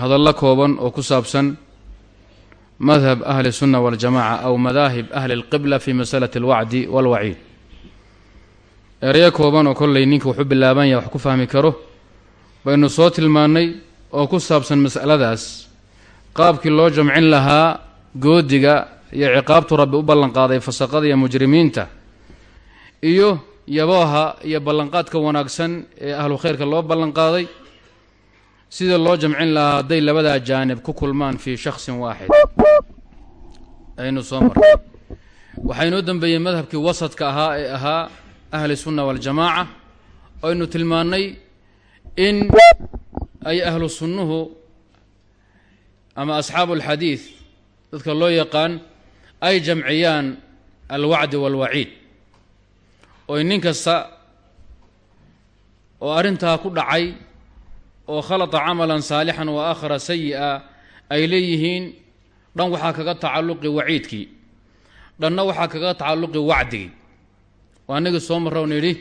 hadallo kooban oo ku saabsan madhab ahli sunna waljamaca aw madaahib ahli اlqibla fi masalati اlwacdi walwaciid. Ereyo kooban oo kollay ninka wuxu bilaaban yaha wax ku fahmi karo baynu soo tilmaannay oo ku saabsan mas'aladaas. Qaabkii loo jamcin lahaa goodiga iyo ciqaabtu rabbi u ballanqaaday fasaqada iyo mujrimiinta iyo yabooha iyo ballanqaadka wanaagsan ee ahlu khayrka loo ballanqaaday sida loo jamcin lahaa hadday labadaa jaanib ku kulmaan fii shaksin waaxid. Aynu soo marnay. Waxaa inoo dambeeyey madhabkii wasadka ahaa ee ahaa ahli sunna waljamaaca aynu tilmaannay in ay ahlu sunnuhu ama asxaabu alxadiid dadka loo yaqaan ay jamciyaan alwacdi waalwaciid oy nin kasta oo arrintaa ku dhacay oo khalata camalan saalixan wa aakhara sayi'a ay leeyihiin dhan waxaa kaga tacalluqi waciidkii dhanna waxaa kaga tacalluqi wacdigii waa anagii soo marra on yidhi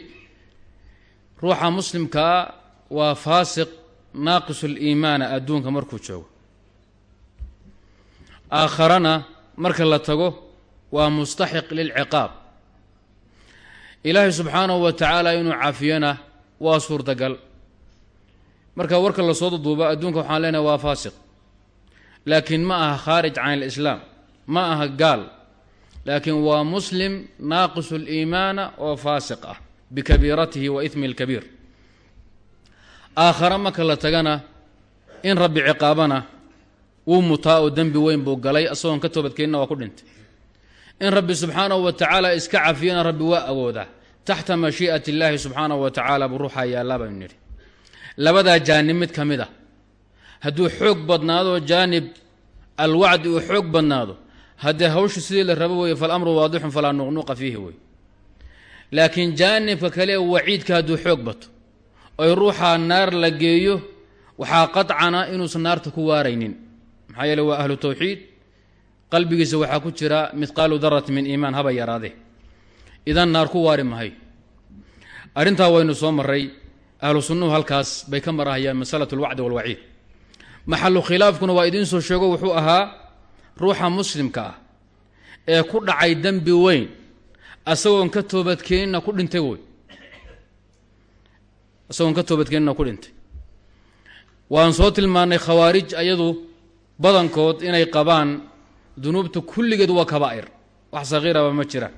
ruuxa muslimkaa waa faasiq naaqisuliimaana adduunka markuu joogo. Aakharana marka la tago waa mustaxiq lilciqaab. Ilaahay subxaanahu wa tacaala inuu cafiyona waa suurtagal marka warka la soo duduubo adduunka waxaan leenahay waa faasiq. Laakiin ma aha khaarij can alislaam ma aha gaal. Laakiin waa muslim naaqisu liimaana oo faasiq ah bikabiiratihi wa ismi lkabiir aakhare marka la tagana in rabbi ciqaabana wuu mutaa oo dembi weyn buu galay asagoon ka toobadkeenina waa ku dhintay. In rabbi subxaanahu wa tacaala iska cafiyana rabbi waa awoodaa. Taxta mashii'ati illaahi subxaanahu wa tacaala buu ruuxaa yaallaa baynu nidhi labadaa jaanib mid ka mid a hadduu xoog badnaado jaanib alwacdi uu xoog badnaado haddee hawshu sidii la rabo weeye falamru waadixun falaa nuqnuqa fiihi wey laakiin jaanibka kale waciidka hadduu xoog bato oy ruuxaa naar la geeyo waxaa qadcana inuusan naarta ku waaraynin. Maxaa yeele waa ahlu tawxiid. Qalbigiisa waxaa ku jira midqaalu darati min iimaan haba yaraadee. Idan naar ku waari mahay. Arrintaa waynu soo marray ahlu sunnuhu halkaas bay ka marahayaan masalatu alwacdi walwaciid maxalu khilaafkuna waa idiin soo sheego wuxuu ahaa ruuxa muslimka ah ee ku dhacay dembi weyn asagoon ka toobadkeenina ku dhintay wey asagoon ka toobadkeenina ku dhintay. Waan soo tilmaannay khawaarij ayadu badankood inay qabaan dunuubta kulligeed waa kabaa'ir. Wax sakiiraba ma jiraan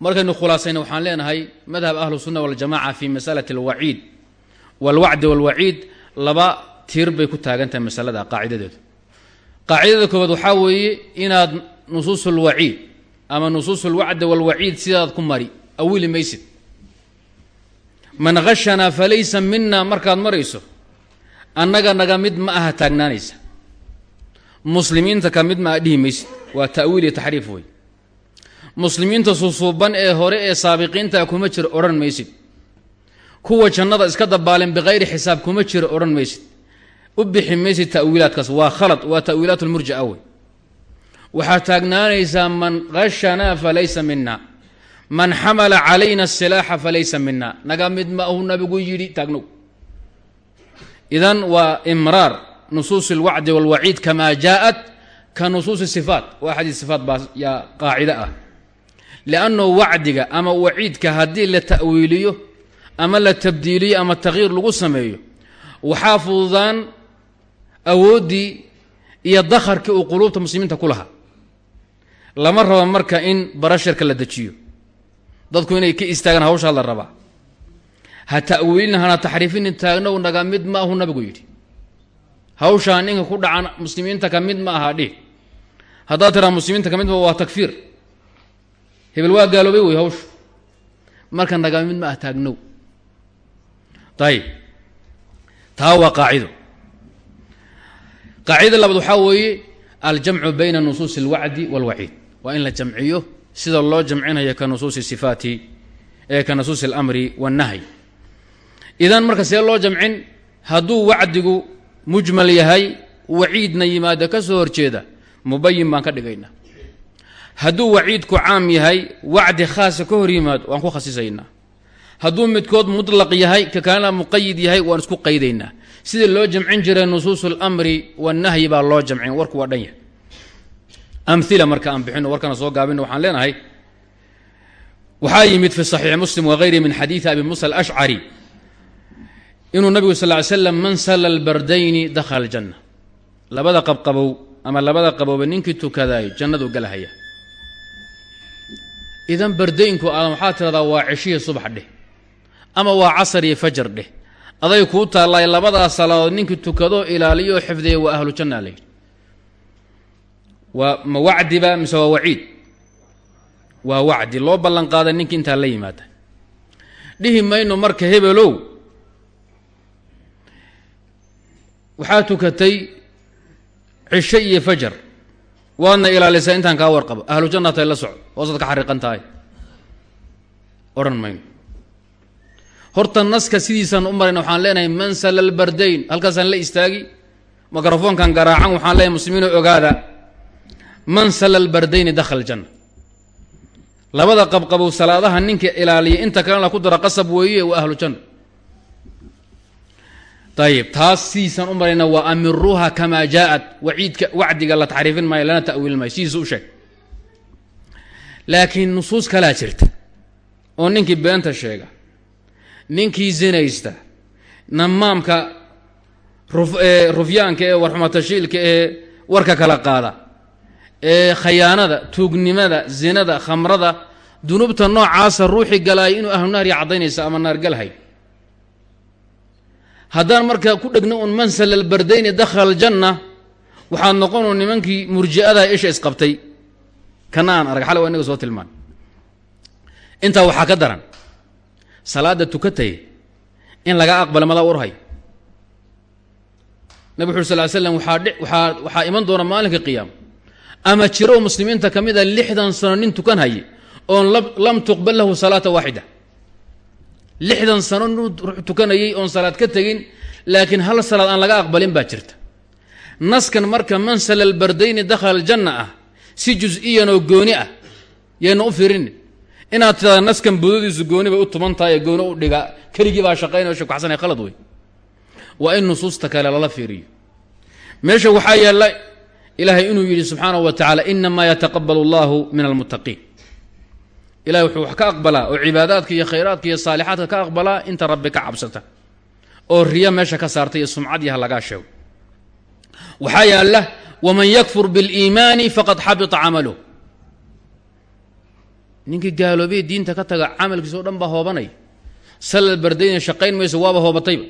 markaynu khulaasayna waxaan leenahay madhab ahlu sunna waljamaca fi masalati alwaciid. Walwacdi walwaciid laba tiir bay ku taagan tahay masalada qaacidadeedu. Qaacidada koobaad waxaa weeye inaad nusuus ulwaciid ama nusuus ulwacdi walwaciid sidaad ku mari awili maysid. Man hashanaa falaysa mina markaad marayso annaga naga mid ma aha taagnaanaysa. Muslimiinta ka mid ma aha dhihi maysid. Waa ta'wiil iyo taxriif wey muslimiinta susuuban ee hore ee saabiqiinta kuma jiro odhan maysid. Kuwa jannada iska dabaaleen bikayri xisaab kuma jiro odhan maysid. U bixi maysid ta'wiilaadkaas. Waa khalad waa ta'wiilaat lmurjica wey. Waxaad taagnaanaysaa man hashanaa falaysa mina man xamala calayna asilaaxa falaysa mina naga mid ma ahu nabigu yidhi taagnow idan waa imraar nusuus alwacdi walwaciid kamaa jaaءat ka nusuusi sifaat. Waa xadiis sifaat baa yaa qaacide ah lianno wacdiga ama waciidka haddii la ta'wiiliyo ama la tabdiiliyo ama takyiir lagu sameeyo waxaa fududaan awooddii iyo dakharkii uu quluubta muslimiinta ku lahaa lama rabo marka in barasharka la dejiyo dadku inay ka istaagaan hawshaa la rabaa ha ta'wiilin hana taxriifinin taagnow naga mid ma ahu nabigu yidhi hawshaa ninka ku dhacan muslimiinta ka mid ma aha dhih haddaad tiraa hebel waa gaaloobay wey hawshu. Marka naga mid ma ah taagnow. Ayib taa waa qaacido. Qaacidada labaad waxaa weeye aljamcu bayna nusuusi alwacdi walwaciid. Waa in la jamciyo sida loo jamcinayo ka nusuusi sifaati ee ka nusuusi alamri waannahyi idan marka see loo jamcin hadduu wacdigu mujmal yahay waciidna yimaado ka soo horjeeda mubayin baan ka dhigaynaa hadduu waciidku caam yahay wacdi khaasa ka hor yimaado waan ku khasisaynaa hadduu midkood mutlaq yahay ka kalena muqayid yahay waan isku qaydaynaa sidii loo jamcin jiray nusuus اlamri wالnahyi baa loo jamcin warku waa dhan yahay amila marka aan bixino warkana soo gaabino waxaan leenahay waxaa yimid fi صaxiix muslim wغayri min xadiiثi abi musa alashcari inuu nabigu sal ly slam man sala albardayni dakhala aljanna labada qabqabow ama labada qabowba ninkii tukadaayo jannaduu galahaya idan bardaynku aadan waxaa tiradaa waa ceshiya subax dheh ama waa casar iyo fajar dheh. Aday kuu taallay labadaas salaadood ninkii tukadoo ilaaliyo oo xifdiya waa ahlu janna layidhi waa ma wacdiba mise waa waciid? Waa wacdi loo ballan qaada ninkii intaa la yimaada. Dhihi mayno marka hebelow. Waxaa tukatay cisho iyo fajar waadna ilaalisaa intaan kaa warqabo. Ahlu janna tay la soco hoosaad ka xariiqan tahay. Odhan mayno horta naska sidiisaan u marayna waxaan leenahay man sala albardayn. Halkaasaan la istaagi. Mikrofoonkan garaacan waxaan leenahay muslimiinoo ogaada man sala albardayni dakhala aljanna labada qabqabow salaadaha ninka ilaaliya inta kalena ku dara qasab weeye waa ahlu janna ayib taas sidiisaan u marayna waa amiruuha kamaa jaaءat waciidka wacdiga la taxriifin maayo lana ta'wiil maayo. Sidiisa u sheeg. Laakiin nusuus kalaa jirta oo ninkii beenta sheega ninkii zinaysta namaamka rufyaanka ee warxumatashiilka ee warka kala qaada ee khayaanada tuugnimada zinada khamrada dunuubta noocaasa ruuxi galaaya inuu ahlu caddaynaysa ama naargalhay haddaan markaa ku dhegno un mansal albardayni dakhala aljanna waxaad noqonu nimankii murji'adaha isha isqabtay. Kana arag xale waa inaga soo tilmaan. Intaa waxaa ka daran salaadda tukatay in laga aqbala madaa warhay nabig wuxu ur sal ly slam waxaa dhi waxaa waxaa iman doona maalinka qiyaama ama jiro muslimiinta ka mid a lixdan sano nin tukan haye oon lam tuqbal lahu salaata waaxida lixdan sano nin ruux tukanayay oon salaad ka tegin laakiin hal salaad aan laga aqbalin baa jirta. Naskan marka mansala albardayni dakhala aljanna ah si jus-iyan oo gooni ah yayna u firinin inaad tiraada naskan budadiisu gooni bay u tuman tahay ee gooni u dhiga keligii baa shaqaynaya o shakwaxsanaya khalad wey waa in nusuusta kale lala fiiriyo. Meesha waxaa yaalla ilaahay inuu yidhi subxaanahu wa tacaala inamaa yataqabal allahu min almuttaqiin ilahay wuxuu wax ka aqbalaa oo cibaadaadka iyo khayraadka iyo saalixaadka ka aqbalaa inta rabbi ka cabsata. Oo riya meesha ka saartay iyo sumcad yaha lagaa sheego waxaa yaalla waman yakfur biliimaani faqad xabita camaluh ninkii gaaloobay diinta ka taga camalkiisa o dhan baa hoobanaya salal bardayna shaqayn mayso waaba hoobatayba.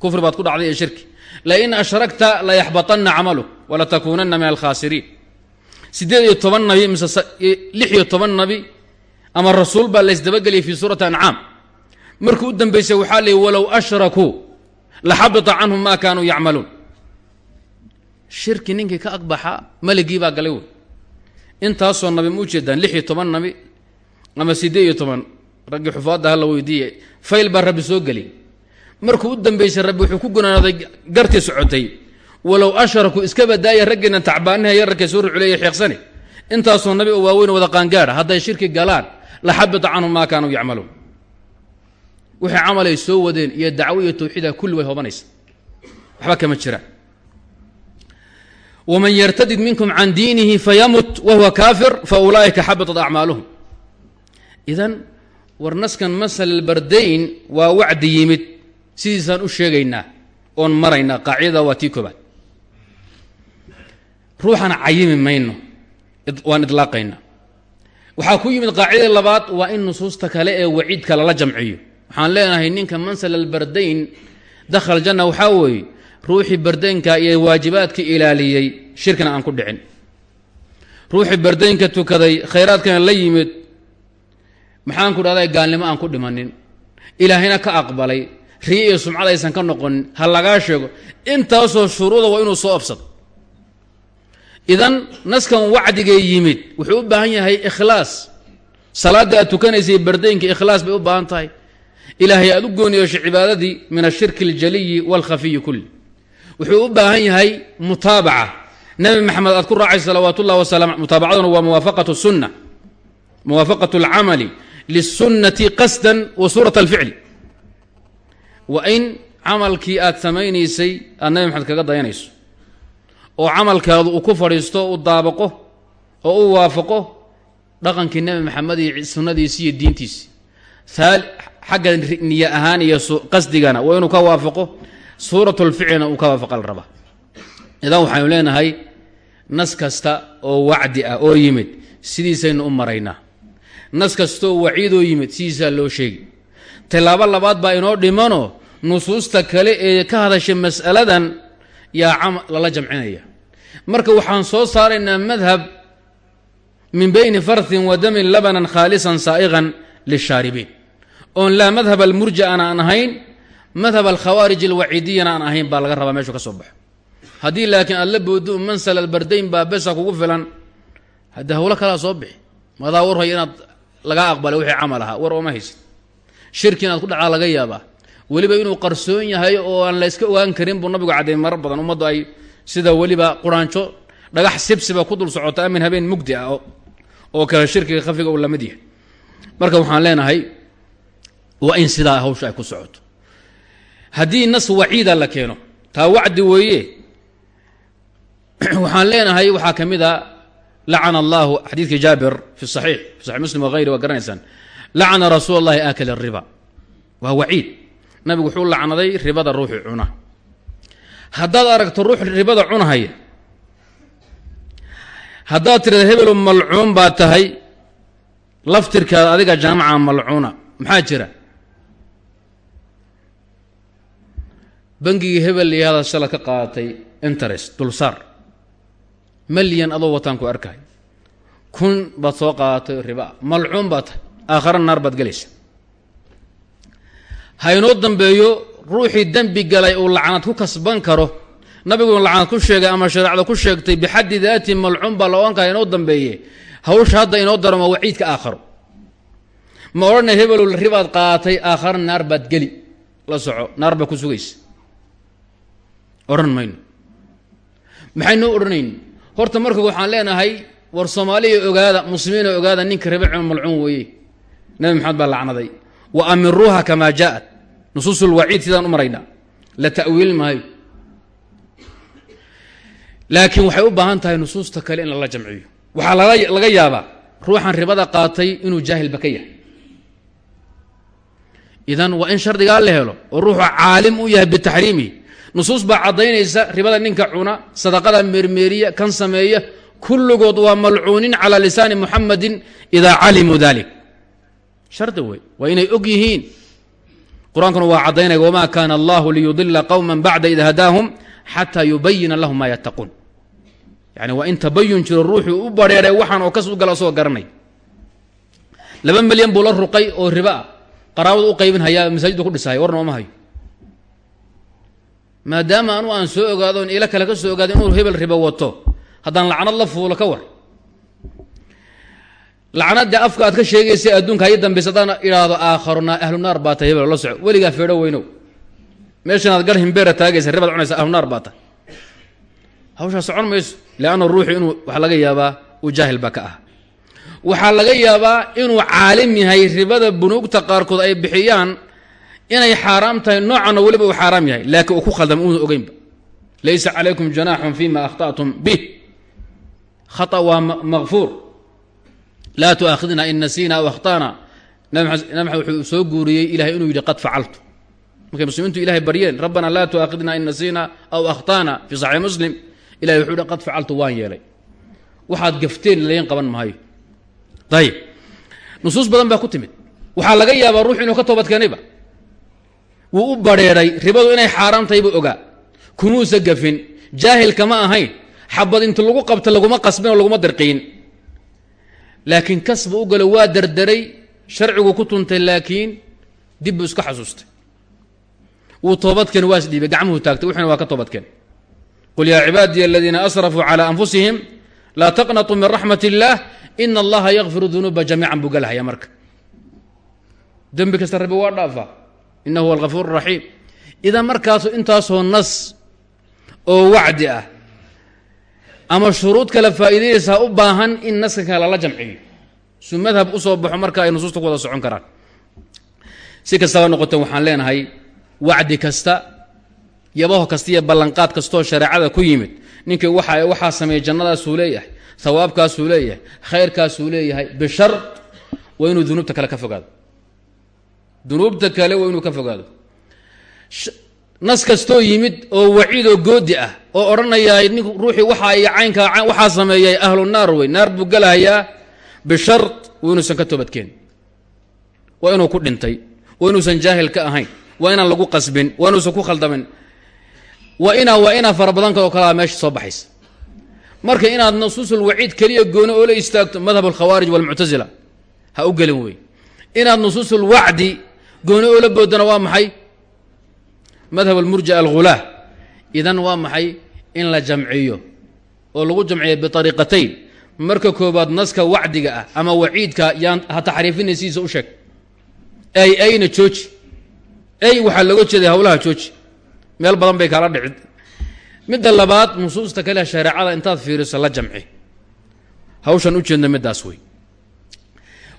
Kufri baad ku dhacday ee shirki. Lain ashragta layaxbaطana camaluk walatakuunana min alkhaasiriin siddeed iyo toban nabi mise lix iyo toban nabi ama rasuul baa laysdabageliyay fi suurati ancaam. Markii u dambaysay waxaa leeyay walow ashrakuu laxabita canhum ma kaanuu yacmaluun. Shirki ninkii ka agbaxa maligii baa galay wey. Intaasoo nabi ma ujeedaan nabi ama siddeed iyo toban raggii xufaadda hala weydiiye fayl baa rabbi soo geli markuu u dambaysay rabbi wuxuu ku gunaanaaday gartii socotay. Walow ashrakuu iska badaaya raggeena tacbaanaha yararkay soo ruculeeya xeeqsani intaasoo nabi oo waaweyn wada qaangaadha hadday shirki galaan la xabita canhum maa kaanuu yacmaluun. Wixii camal ay soo wadeen iyo dacwo iyo tawxiida kulli way hobanaysa waxba kama jiraan waman yartadid minkum can diinihi fayamut wahuwa kaafir fa ulaa'ika xabitat acmaaluhum. Idan war naskan masal albardayn waa wacdi yimid. Sidiisaan u sheegaynaa oon maraynaa qaacidada waa tii koobaad. Ruuxana mayno. Waan idlaaqaynaa waxaa ku yimid qaacidada labaad waa in nusuusta kale ee waciidka lala jamciyo. Waxaan leenahay ninka mansal albardayn dakhal janna waxaa weeye ruuxii bardaynka iyo waajibaadka ilaaliyey shirkina aan ku dhicin. Ruuxii bardaynka tukaday khayraadkana la yimid. Maxaan ku dhahday gaalnimo aan ku dhimanin. Ilaahayna ka aqbalay riyo iyo sumcad aysan ka noqonin. Ha lagaa sheego. Intaasoo shuruuda waa inuu soo absado idan naskan wacdigee yimid wuxuu u baahan yahay ikhlaas. Salaadda aad tukanaysay bardaynka ikhlaas bay u baahan tahay. Ilaahay aad u gooni cibaadadii min ashirki aljaliyi waalkhafiyi kulli. Wuxuu u baahan yahay mutaabaca. Nebi maxamed aad ku raacay salawaat ullahi wasalam mutaabacaduna waa muwaafaqatu sunna. Muwaafaqatu alcamali liلsunnati qasdan wa suurat alficli. Wa in camalkii aad samaynaysay aad nabi maxamed kaga dayanayso oo camalkaadu uu ku fadhiisto u daabaqo oo u waafaqo dhaqankii nebi maxamed iyo sunnadiisi iyo diintiisi. Xagga niye ahaan iyo qasdigana waa inuu ka waafaqo suuratulficlina uu ka waafaqa la idan waxaynu leenahay nas kasta oo wacdi ah oo yimid sidiisaynu u maraynaa. Nas kastaoo waciidoo yimid sidiisaa loo sheegi tallaabo labaad baa inoo dhimanoo nusuusta kale ee ka hadashay mas'aladan yaa lala jamcinaya. Marka waxaan soo saaraynaa madhab min bayni farthin wa damin labanan khaalisan saa'iqan lishaaribiin. Oon laa madhab almurji'ana aan ahayn madhab alkhawaarij alwaciidiyana aan ahayn baa laga rabaa meeshu ka soo baxo. Haddii laakiin aad la boodo mansal albardayn baa besa kugu filan haddii hawlo kalaa soo bixi madaa warhay inaad lagaa aqbalay wixii camal war ooma haysid. Shirki inaad ku dhacaa laga yaabaa weliba inuu qarsoon yahay oo aan la iska ogaan karin buu nabigu caddeey marar badan. Ummaddu ay sida weliba quraanjo dhagax sibsiba ku dul socota amin habeen mugdi ah oo kale shirkiga khafiga uu la mid yahay. Marka waxaan leenahay waa in sidaa hawsha ay ku socoto. Haddii nas waciida la keeno taa wacdi weeye waxaan leenahay waxaa ka mid a lacana allahu xadiidkii jaabir fi saxiix fi muslim wagayri waa garanaysaan lacana rasuul allahi aakil ariba waa waciid nabigu wuxuu lacnaday ribada ruuxi cuna. Haddaad aragto ruux ribada cunahaya haddaad tirada hebelo malcuun baa tahay laftirkaada adiga jaamaca malcuuna maxaa jira? Bangigii hebel iyahada shala ka qaadatay interest dulsaar malyan adoo wataan ku arkahay. Kun baad soo qaadatay riba malcuun baa tahay. Aakhara naar baad gelaysa ha inoo dambeeyo ruuxii dembi galay uu lacnad ku kasban karo. Nabiguna lacnad ku sheegay ama shareecda ku sheegtay bixaddi daati malcuun baa la ohan kara inoo dambeeye hawsha hadda inoo daramo waciidka aakharo. Ma odhana hebelu ribaad qaadatay aakhara naar baad geli. La soco naar baa ku sugaysa. Odhan mayno. Maxaynoo odhanayn? Horta marka waxaan leenahay war soomaaliya ogaada muslimiina ogaada ninka riba malcuun weeye. Nabi maxamed baa lacnaday amiruuha kamaa jaaءat nusuus lwaciid sidaan u maraynaa la ta'wiil maayo laakiin waxay u baahan tahay nusuusta kale in lala jamciyo waxaa laga yaabaa ruuxan ribada qaatay inuu jaahilba ka yahay idan waa in shardigaa la helo oo ruuxu caalim u yahay bitaxriimihi nusuus baa caddaynaysa ribada ninka cuna sadaqada meermeeriya kan sameeya kulligood waa malcuunin calaa lisaani muxamadin idaa calimuu dalik shardi wey waa inay og yihiin. Qur'aankuna waa caddaynaya wamaa kaana allahu liyudila qowma bacda id hadaahum xataa yubayina lahum maa yattaquun. Yani waa in tabayun jiro ruuxuu u bareeray waxaan oo kas u gala asagoo garanay. Laba milyan buu la ruqay oo riba ah u qaybin hayaa masaajiddu ku dhisahaya warna ooma hayo. Maadaama anu aan soo ogaado on ilo kale ka soo ogaado inuu hebel ribo wato haddaan lacnad la fuulo ka war lacnada afka aad ka sheegaysa adduunka hay dambeysa hadaan idhaahdo aakharuna ahlunaar baa tahy la soco weligaa feedho weynow. Meeshanaad gar himbeera taagaysa rebaad cunaysa ahlunaar baa tahy hawshaa socon mayso leanna ruuxu inuu waxaa laga yaabaa uu jaahil baa ka ah. Waxaa laga yaabaa inuu caalim yahay ribada bunuugta qaarkood ay bixiyaan inay xaaraam tahay noocanna weliba uu xaaraam yahay. Laakiin uu ku khaldam uuna ogeynba. Laysa calaykum janaaxun fima akhtatum bih. Khata waa makfuur laa tuaakhidna in nasiina aw akhtana. Nabi maxamed wuxuu soo guuriyey ilahay inuu yidhi qad facaltu. Markay muslimiintu ilahay baryeen rabbana laa tuaakhidna in nasiina aw akhtana. Fi saxiix muslim ilahay wuxuu yihi qad facaltu waan yeelay. Waxaad gafteen layn qaban maayo ayib nusuus badan baa ku timid. Waxaa laga yaabaa ruux inuu ka toobadkeenayba wuu u badrheedhay ribadu inay xaaraam tahay buu ogaa. Kumuusa gafin jaahilkama ahayn. Xabad inta lagu laakiin kasba u galo waa derderay sharcigu ku tuntay laakiin dib buu iska xasuustay. Wuu toobadkeen waa isdhiibay gacmuhu taagtay wuxuna waa ka toobadkeen. Qul yaa cibaadiya aladiina asrafuu calى anfusihim laa taqnatuu min raxmat اllah ina allaha yakfiru dunuuba jamiican buu galahaya marka. Dembi kasta rabbi waa dhaafaa inahu huwa algafuur raxiim idan markaasu intaasoo nas oo wacdi ah ama shuruud kale faa'iidayaysaa u baahan in naska kale lala jamciyo. Su madhab u soo baxo marka ay nusuusta wada socon karaan. Si kastaba noqote waxaan leenahay wacdi kasta yabaho kasta iyo ballanqaad kastoo shareecada ku yimid ninkii waxa waxaa sameeyey jannadaasuu leeyahay hawaabkaasuu leeyahay khayrkaasuu leeyahay bishar waa inuu dunuubta kale ka fogaado. Dunuubta kale waa inuu ka fogaado nas kastoo yimid oo waciidoo goodi ah oo odhanayaa nink ruuxii waxa iyo caynkaa waxaa sameeyay ahlu naar wey. Naar buu galahayaa bishar waa inuusan ka toobadkeen. Waa inuu ku dhintay. Waa inuusan jaahil ka ahayn. Waa inaan lagu qasbin. Waa inuusan ku khaldamin waa inaa waa inaa fara badan oo kalaa meesha soo baxaysa. Marka inaad nusuusul waciid keliya gooni oo la istaagto madhab alkhawaarij walmuctasila ha u gelin wey. Inaad nusuusul wacdi gooni oo la boodana waa maxay madhab almurja alghulaah. Idan waa maxay in la jamciyo oo lagu jamciyo biariiqatayn marka koobaad naska wacdiga ah ama waciidka yaan ha taxriifinaysiisa u sheeg. Ay ayna jooji. Ay waxaa looga jeeday hawlaha jooji. Meel badan bay kaala dhicid midda labaad nusuusta kale shareecada intaad fiiriso la jamci. Hawshan ujeedna middaas wey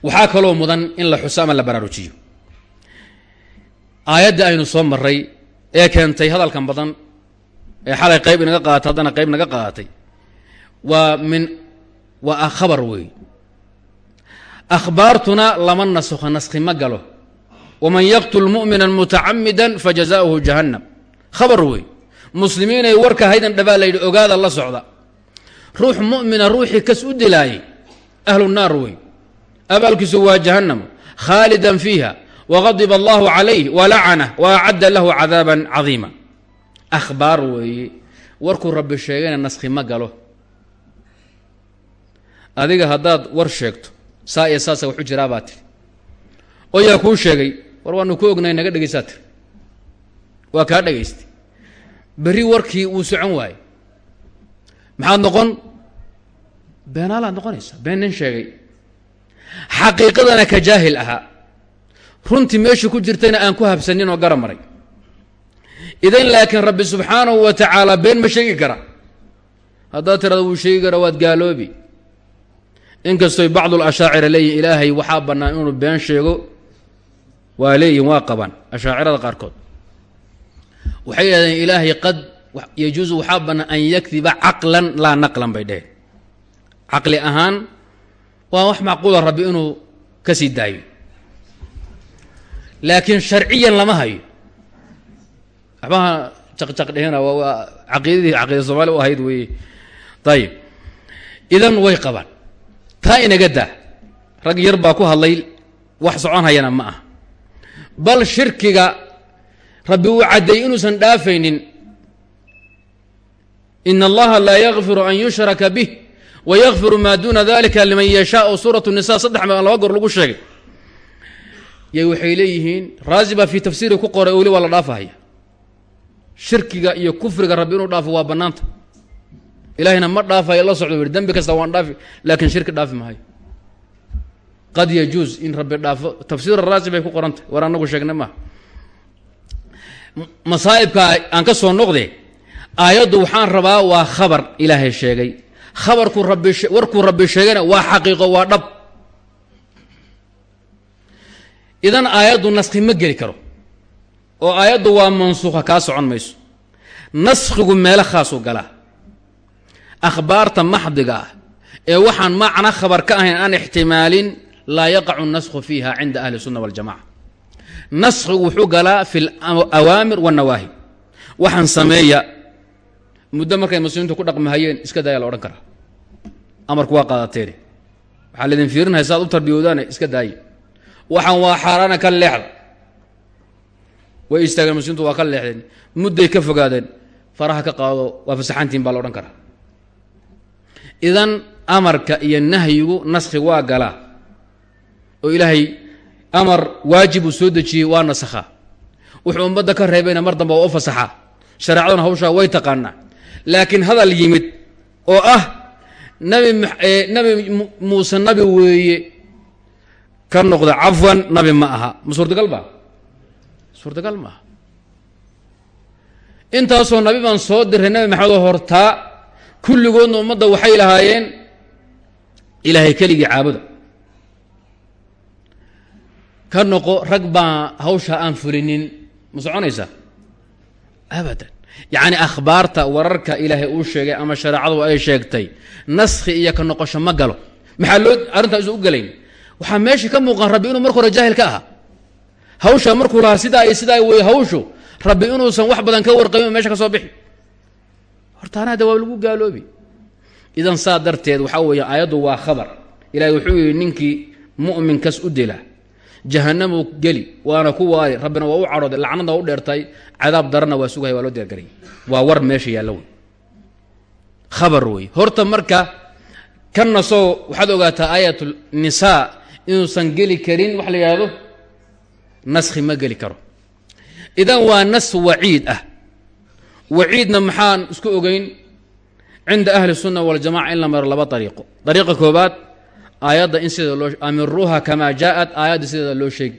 waxaa kaloo mudan in la xuso la baraarujiyo. Aayadda aynu soo maray ee keentay hadalkan badan ee xalay qayb inaga qaadatay haddana qayb naga qaadatay waa min waa khabar wey akhbaartuna lama nasakho naskhi ma galo. Waman yaqtul mu'mina mutacamida fajazaؤuhu jahannam. Khabar wey muslimiinay warka haydan dhabaa la yidhi ogaada la socda. Ruux mu'mina ruuxii kas u dilaayay ahlu naar wey abaalkiisu waa jahannam khaalidan fiiha allahu calayh walacanah wa acadda lahu cadaaban cadiima akhbaar weeye warkuu rabbi sheegayna naskhi ma galo adiga haddaad war sheegto saa iyo saasa waxu jiraa baa tiri oo yaa kuu sheegay war waanu ku ognahay naga dhegaysaa tiri waa kaa dhegaystay berri warkii wuu socon waaye maxaad noqon beenaalaad noqonaysaa been nin sheegay xaqiiqadana ka ahaa runtii meeshii ku jirtayna aan ku habsanin oo gara maray. Idan laakiin rabbi subxaanahu wa tacaala been ma sheegi kara. Haddaad tirada wuu sheegi kara waad gaaloobi. Inkastoy bacdu lashaacira leeyihiin ilaahay waxaa bannaan inuu been sheego. Waa leeyihiin waa qabaan ashaacirada qaarkood. Waxay yidhahdeen ilaahay qad yajuusu waxaa bannaan an yakdiba caqlan laa naqlan bay dheheen caqli ahaan waa wax macquula rabbi inuu ka sii daayo laakiin sharciyan lama hayo. Waxbaha jaqjaq dhehena waa caqiidadii caqiida soomaali u ahayd weeye ayib idan way qabaan. Taa inaga daa. Rag yar baa ku hadlay wax socon hayana ma ah bal shirkiga rabbi uu caddeeyey inuusan dhaafaynin ina allaha laa yakfiru an yushraka bih wa yakfiru maa duuna dalika liman yashaa o suuratu nisa saddex ma laba lagu sheegay yay waxay leeyihiin raazi baa fii tafsiiri ku qoray weli waa la dhaafahaya shirkiga iyo kufriga rabbi inuu dhaafo waa bannaanta. Ilaahayna ma dhaafayo la socdo wi dembi kasta waan dhaafi laakiin shirki dhaafi maayo. Qad yajuuz in rabbi dhaafo. Tafsiir raasi bay ku qorantahy war anagu sheegna maaha masaa'ibka aan ka soo noqde aayaddu waxaan rabaa waa khabar ilaahay sheegay. Khabarkuu rabbi warkuu rabbi sheegayna waa xaqiiqo waa dhab idan aayaddu naskhi ma geli karo oo aayaddu waa mansuukha kaa socon mayso. Naskhigu meelo khaasuu galaa akhbaarta maxdiga ah ee waxaan macna khabar ka ahayn aan ixtimaalin laa yaqacu naskhu fiiha cinda ahli sunna waljamaca naskhigu wuxuu galaa fi alawaamir wannawaahi waxaan sameeya muddo markay muslimiintu ku dhaqmahayeen iska daaya la odhan karaa. Amarku waa qaadateene waxaa laydin fiirinaya saaad u tarbiyoodaane iska daaya waxaan waa xaaraana ka leexda way istaageen muslimiintu waa ka leexdeen. Mudday ka fogaadeen. Faraha ka qaado waa fasaxantiin baa la odhan karaa. Idan amarka iyo nahyigu naskhi waa galaa oo ilaahay amar waajib uu soo dejiyey waa nasakhaa wuxuu ummadda ka reebayna mar dambe waa u fasaxaa shareecaduna hawshaa way taqaanaa. Laakiin hadal yimid oo ah nabi nabi muuse nabi weeye ka noqda cafwan nabi ma aha. Ma suurtagal ba? Suurtagal ma aha. Intaasoo nabi baan soo diray nabi maxamed oo hortaa kulligoodna ummadda waxay lahaayeen ilaahay keligii caabuda. Ka noqo rag baa hawshaa aan fulinin. Ma soconaysaa abadan. Yacni akhbaarta wararka ilaahay uu sheegay ama shareecadu ay sheegtay naskhi iyo ka noqosho ma galo. Maxaa loo arrintaa isu u gelayn waxaa meesha ka muuqan rabbi inuu marka hore jaahil ka ahaa. Hawsha markuu lahaa sidaa iyo sidaa wey hawshu rabbi inuusan wax badan ka warqabin meesha ka soo bixi. Hortaana hadda waa lagu gaaloobi. Idan saa darteed waxaa weeye aayaddu waa khabar. Ilahay wuxuu yidhi ninkii mu'minkas u dila jahanamuu geli waana ku waari rabbina waa u cadhooday lacnadna u dheertay cadaab darana waa sugaya waa loo diyaargaray waa war meesha yaalla wey khabar wey horta marka kanna soo waxaad ogaataa aayat nisaa inuusan geli karin wax la yidhahdo naskhi ma geli karo idan waa nas waciid ah waciidna maxaan isku ogeyn cinda ahli الsunna waljamaca in la maro laba ariiqo ariiqa koobaad aayadda in sideeda loo amiruuha kamaa jaaءat aayadda sideeda loo sheegi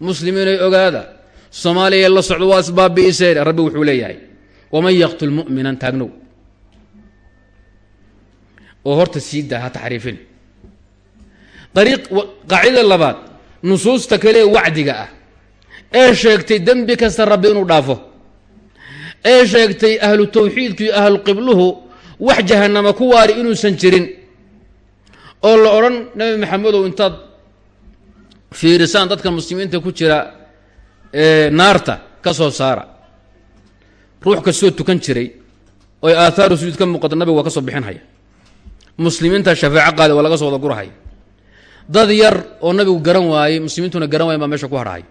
muslimiinay ogaada soomaaliya la socdo waa isbaabi'iseen rabbi wuxuu leeyahay waman yaqtul mu'minan taagnow oo horta sii daa ha taxriifin ariiq qaacidada labaad nusuusta kale ee wacdiga ah. Ee sheegtay dembi kasta rabbi inuu dhaafo. Ee sheegtay ahlu tawxiidku iyo ahlu qibluhu wax jahanama ku waari inuusan jirin. Oo la odhan nebi maxamedow intaad fiirisaan dadka muslimiinta ku jira naarta ka soo saara. Ruux kastoo tukan jiray oy aahaaru sujuud ka muuqata nabiga waa ka soo bixinhaya. Muslimiinta shafaaco qaada waa laga soo wada gurahaya dad yar oo nabigu garan waayey muslimiintuna garan waayen baa meesha ku harhaya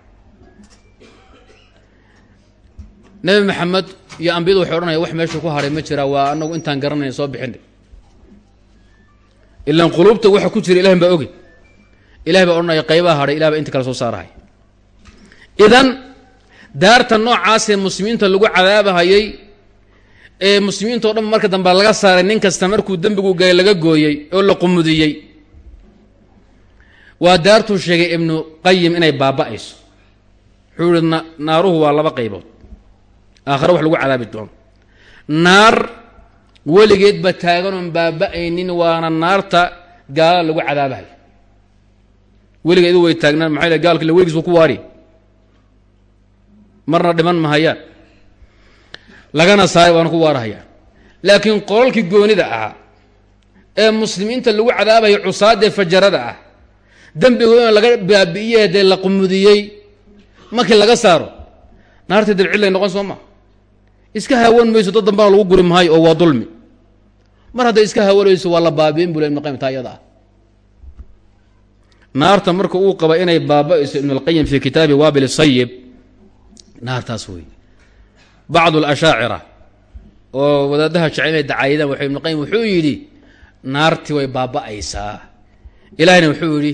nebi maxamed iyo ambiyadu waxay odhanaya wax meesha ku hadhay ma jiraa waa anagu intaan garanayna soo bixinay ilaan quluubta waxa ku jira ilahin baa oge ilahay baa odhanaya qaybaha hadhay ilah baa inta kale soo saarahaya idan daarta noocaasee muslimiinta lagu cadaabahayey ee muslimiinta o dhan marka dambe laga saaray nin kasta markuu dembigu galay laga gooyey oo la qumudiyey waa daartuu sheegay ibnu qayim inay baaba'ayso. Wuxuu yihi naaruhu waa laba qaybood. Aakhare wax lagu cadaabi doono naar weligeedba taaganoon baaba'aynin waana naarta gaala lagu cadaabahay. Weligeedu way taagnaan maxay le gaalka le weligiis ku waari. Marna dhiman mahayaan lagana saaray waana ku waarahayaan. Laakiin qolalkii goonida ahaa ee muslimiinta lagu cadaabayo cusaadee fajarada ah dembigoona laga baabi'iyey dee la qumudiyey markii laga saaro naartii dabcillay noqon soo maa iska haawan mayso dad dambana lagu guri maayo oo waa dulmi. Mar hadday iska haawanayso waa la baabi'in bula ibnu qayim taa iyada ah naarta marka uu qaba inay baaba'ayso ibnu alqayim fii kitaabi waabil sayib naartaas wey bacdu alashaacira oo wadaadaha jecel inay dacaayadaan wuxuu ibnu qayim wuxuu yidhi naartii way baaba'aysaa. Ilahina wuxuu yidhi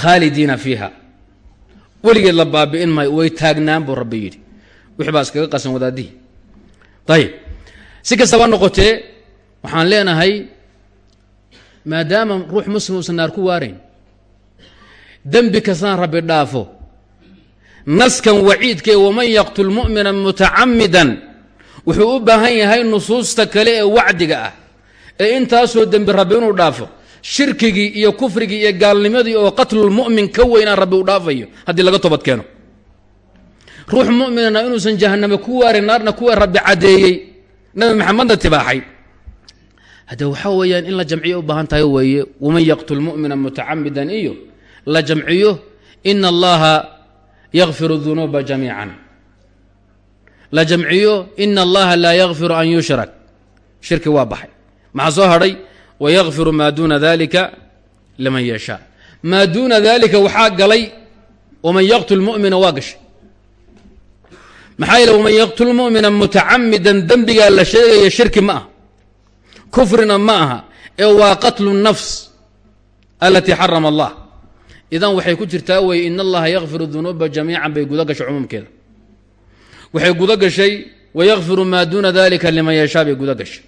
khaalidiina fiiha. Weligeed la baabi'in maayo way taagnaan buu rabbi yidhi. Wixii baa iskaga qasan wadaadihii ayib si kastaba noqotee waxaan leenahay maadaama ruux muslim uusan naar ku waarayn dembi kastana rabbi dhaafo naskan waciidkee waman yaqtul mu'mina mutacamidan wuxuu u baahan yahay nusuusta kale ee wacdiga ah ee intaasoo dembi rabbi inuu dhaafo shirkigii iyo kufrigii iyo gaalnimadii oo qatlulmu'min ka weynaa rabbi uu dhaafayo haddii laga toobad keeno. Ruux mu'minana inuusan jahaname ku waarin naarna kuwa rabbi caddeeyey nabi maxamedna tibaaxay. Hadde waxaa weeyaan in la jamciyo u baahan tahay weeye waman yaqtul mu'mina mutacamidan iyo la jamciyo ina allaha yakfiru dunuuba jamiican. La jamciyo ina allaha laa yakfiru an yushrak. Shirki waa baxay. Maxaa soo hadhay wayakfiru maa duuna dalika liman yashaa maa duuna dalika waxaa galay waman yaqtul mu'mina waa gashay maxaa yeele waman yaqtul mu'mina mutacamidan dembigaa la sheegaya shirki ma aha kufrina ma aha ee waa qatlu nafs alatii xarama allah idan waxay ku jirtaa weye in allaha yakfiru dunuuba jamiican bay guda gashay cumuumkeeda waxay guda gashay wayakfiru maa duuna dalika liman yashaa bay guda gashay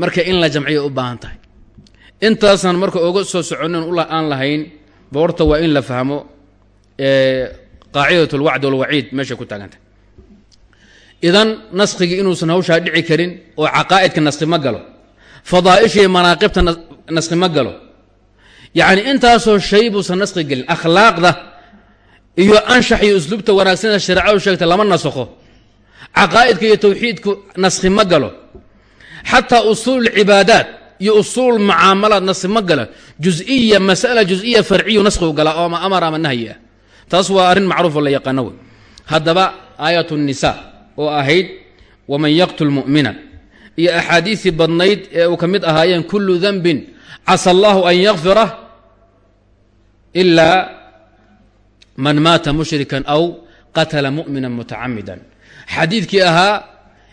marka in la jamciyo u baahan tahay. Intaasaan marka oga soo soconin aan lahayn boorta waa in la fahmo qaacidat lwacd walwaciid meeshay ku taagantahay idan naskigii inuusan hawshaa dhici karin oo caqaa'idka naski ma galo fadaa'isha iyo manaaqibta naski ma galo yacni intaasoo shay buusan naski gelin akhlaaqda iyo anshax iyo usluubta wanaagsanee shareecadu sheegta lama nasakho caqaa'idka iyo tawxiidku naskhi ma galo xataa usuul cibaadaat iyo usuul mucaamalaad naskhi ma gala. Juziya masala juziya farciyu naskhigu gala oo ama amar ama nahyi ah. Taas waa arrin macruufoo la yaqaano wey. Haddaba aayat nisa oo ahayd waman yaqtul mu'mina. Iyo axaadiisii badnayd ee uu ka mid ahaayeen kullu denbin casa allahu an yakfirah ilaa man maata mushrikan aw qatla mu'mina mutacamidan xadiidkii ahaa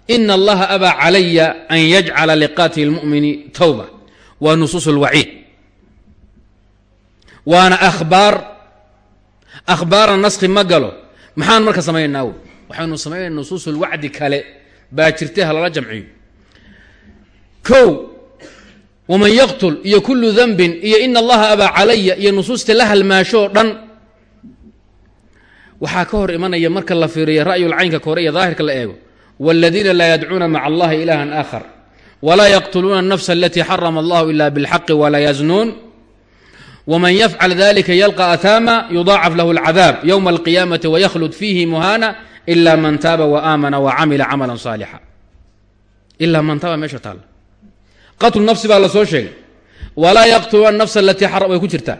إن allaha abaa calaya an yajcala liqaatil mumini tawba waa nusuus lwaciid waana ahbaar ahbaara naski ma galo maxaan marka samaynaa waxaynu samaynaa nusuus lwacdi kale baa jirta halala jamciyo o waman yaqtul iyo kullu dambin iyo in allaha abaa calaya iyo nusuusta la halmaasho oo dhan waxaa ka hor imanaya marka la fiiriya ra'yulcaynka kore iyo la eego wاladiina laa yadcuuna maca allahi ilaha aakhar walaa yaqtuluuna الnafsa alatii xarama allahu ila bاlxaqi walaa yaznuun wman yafcal dalika yalqa ahaama yudaacaf lahu اlcadaab ywma alqiyaamati waykhlud fiihi muhana ila man taaba waamana wacamila camala saalixa ilaa man taaba meesha taalla qatlu nafsi baa la soo sheegay walaa yaqtuluuna nafsa alatii xaram way ku jirtaa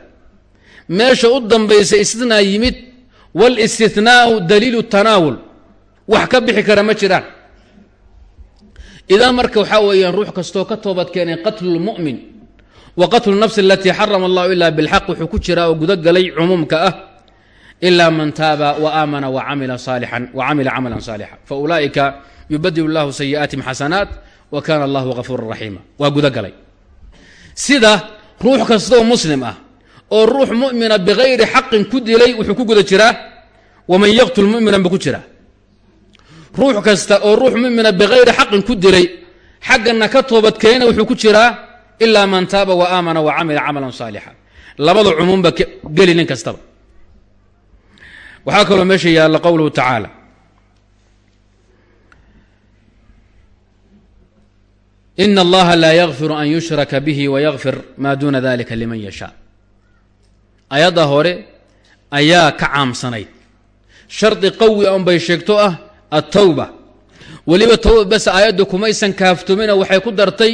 meesha u dambaysa istinaa yimid wاlistinaau daliilu tanaawul wax ka bixi kara ma jiraan. Idan marka waxaa weeyaan ruux kastoo ka toobad keenay qatlu lmu'min wa qatlu nafsi alatii xarama allahu ila bilxaq wuxuu ku jiraa oo guda galay cumuumka ah ila man taaba wa aamana wacamila saalixan wacamila camalan saalixa faulaa'ika yubadilu llahu sayi'aatihim xasanaat wa kana allahu gafuura raxiima waa guda galay sida ruux kastaoo muslim ah oo ruux mumina bikayri xaqin ku dilay wuxuu ku guda jiraa waman yaqtul muminan buu ku jiraa ruux kasta oo ruux mumina bikayri xaqin ku dilay xaggana ka toobadkeenna wuxuu ku jiraa ilaa man taaba wa aamana wa camila camalan saalixa labada cumuumba geli nin kastaba. Waxaa kaloo meesha yaalla qowluhu tacaala. Ina allaha laa yakfiru an yushraka bihi wayakfir maa duuna dalika liman yashaa ayadda hore ayaa ka caamsanayd. Shardi qawi unbay sheegto ah attawba weliba bas aayaddu kumaysan kaaftoomina waxay ku dartay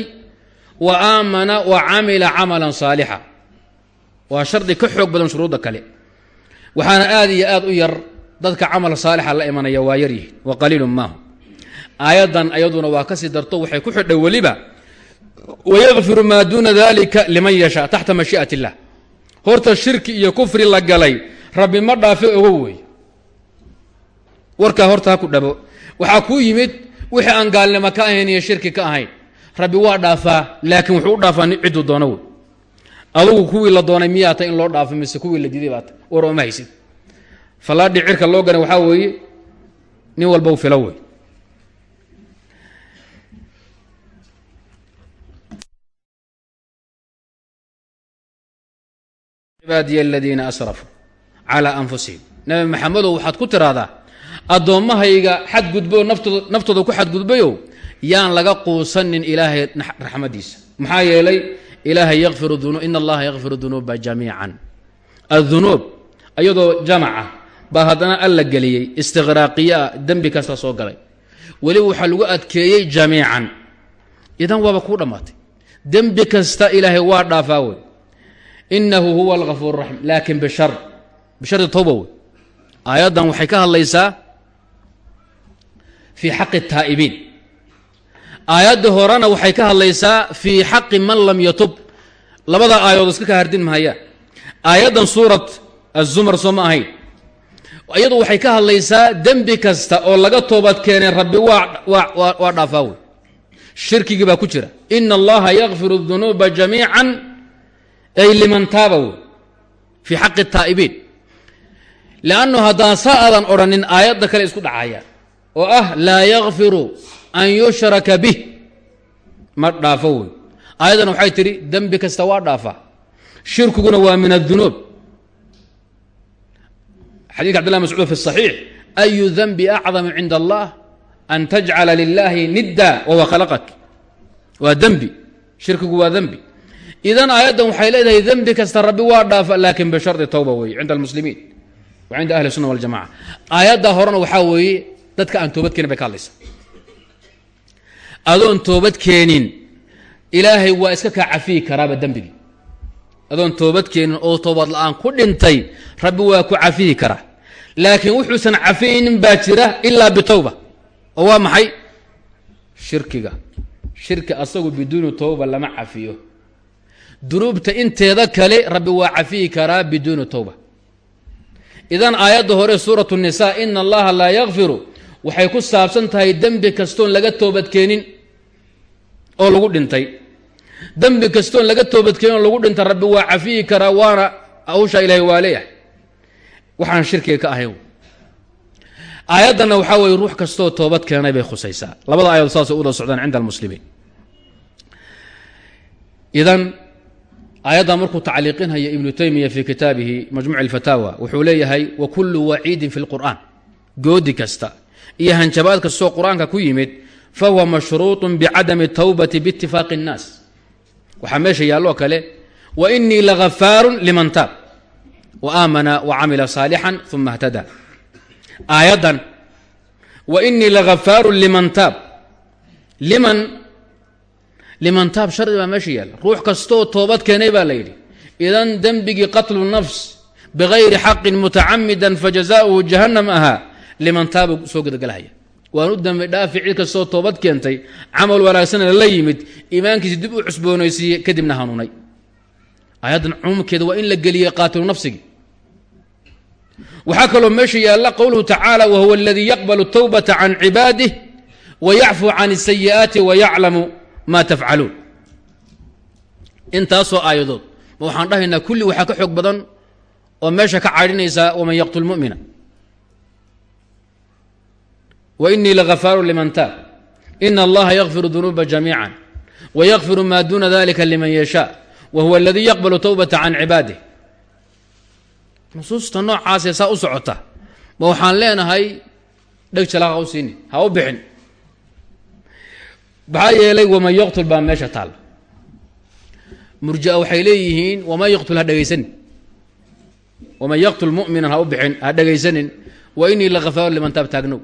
wa aamana wa camila camalan saalixa waa shardi ka xoog badan shuruudda kale waxaana aad iyo aad u yar dadka camal saalixa la imanaya waa yar yihiin wa qaliilun maahu aayaddan ayaduna waa ka sii darto waxay ku xidhay weliba wayakfiru maa duuna dalika liman yashaa taxta mashii'at illah horta shirki iyo kufri la galay rabbi ma dhaafe ogo warkaa horta ha ku dhabo. Waxaa kuu yimid wixii aan gaalnimo ka ahayn iyo shirki ka ahayn. Rabbi waa dhaafaa laakiin wuxuu u dhaafaa cidduu doono wey adugu kuwii la doonay miyaa ta in loo dhaafo mise kuwii la diiday baa ta war ooma haysid. Fallaadhi cirka loo gana waxaa weeye nin walba u filo wey cibaadiya aladiina asrafuu calaa anfusihim. Nabi maxamedow waxaad ku tiraahdaa addoommahayga xadgudboo naftooda naftooda ku xadgudbayow yaan laga quusanin ilaahay raxmadiisa. Maxaa yeelay ilaahay yakfiru ina allaha yakfiru dunuuba jamiican. Addunuub iyadoo jamaca baa haddana alla geliyey istiqraaqiyaa dembi kasta soo galay. Weliba waxaa lagu adkeeyey jamiican. Idan waaba kuu dhammaatay. Dembi kasta ilaahay waa dhaafaa wey. Inahu huwa algafuur raxiim laakin bishar bishardi towba wey. Aayaddan waxay ka hadlaysaa fii xaqi taa'ibiin aayadda horena waxay ka hadlaysaa fii xaqi man lam yatub labada aayadood iska ka hardin mahayaan aayaddan suurat azumar soo ma ahayn iyadu waxay ka hadlaysaa dembi kasta oo laga toobad keenay rabbi waa dhaafaa wey shirkigii baa ku jira ina allaha yakfiru dunuuba jamiican ay liman taaba wey fii xaqi taa'ibiin liannu haddaan saa oo ah laa yakfiru an yushraka bih. Ma dhaafo wey. Ayadan waxay tidhi dembi kasta waa dhaafa. Shirkiguna waa min adunuub xadidka cabdillah mascuud fi saxiix ayu danbi acdama cinda allah an tajcala lilaahi nidda wahuwa khalaqak. Waa dembi. Shirkigu waa dembi. Idan aayaddan waxay leedahay dembi kasta rabbi waa dhaafa laakin bishardi towba weye cinda almuslimiin wa cinda ahli sunna waljamaca aayadda horena waxaa weeye dadka aan toobad keenin bay ka hadlaysa adoon toobad keenin ilaahay waa iska kaa cafiyi karaaba dembigii. Adoon toobad keenin oo toobad la'aan ku dhintay rabbi waa ku cafiyi karaa laakiin wuxuusan cafiynin baa jira ilaa bitowba oo waa maxay? Shirkiga. Shirki asagu biduuni towba lama cafiyo. Dunuubta inteeda kale rabbi waa cafiyi karaa biduuni towba idan aayadda hore suuratu nisa ina allaha laa yakfiru waxay ku saabsan tahay dembi kastoon laga toobadkeenin oo lagu dhintay. Dembi kastoon laga toobadkeenin oo lagu dhintay rabbi waa cafiyi karaa waana hawshaa ilaahay waa leeyahay. Waxaan shirkiga ka ahayn aayaddanna waxaa weye ruux kastoo toobad keenay bay khusaysaa. Labada aayadood saasay uda socdaan cinda almuslimiin. Idan aayaddan markuu tacliiqinhaya ibnu taymiya fii kitaabihi majmuuc alfataawa wuxuu leeyahay wa kullu waciidin fi lqur'aan goodi kasta iyo hanjabaad kastoo qur-aanka ku yimid fahuwa mashruuطun bicadami tawbati biitifaaqi اnnaas waxaa meesha yaalloo kale wa inii lagafaarun liman taab wa aamana wa camila saalixan uma اhtada aayaddan wa inii lagafaarun liman taab liman liman taab shardi baa meesha yaalla ruux kastoo toobad keenay baa la yidhi idan dembigii qatlu nafs bigayri xaqin mutacamidan fajazaؤuhu jahannam ahaa liman taaba soo gudagalahaya waan u dambi dhaafi cid kastoo toobad keentay camal wanaagsanna la yimid iimaankiisi dib u cusboonaysiiyey kadibna hanuunay. Aayaddan cumuumkeeda waa in la geliyey qaatilu nafsigii waxaa kaloo meesha yaalla qowluhu tacaala wahuwa aladii yaqbalu towbata can cibaadih wa yacfu can اsayi'aati wa yaclamu ma tafcaluun. Intaasoo aayadood waxaan dhahaynaa kulli waxaa ka xoog badan oo meesha ka cadhinaysaa waman yaqtul mumina wa inii lagafaaru liman taab ina allaha yakfiru dunuuba jamiica wa yakfiru ma duna dalika liman yashaa wa huwa aladii yaqbalu towbata can cibaadih nusuusta noocaasee saa u ma waxaan leenahay dheg jalaaqa u ha u bixin maxaa yeelay waman yaqtul baa meesha taalla murjia waxay leeyihiin waman yaqtul ha dhegaysanin waman yaqtul mu'minan ha u bixin ha dhegaysanin wa inii lagafaaru liman taab taagnow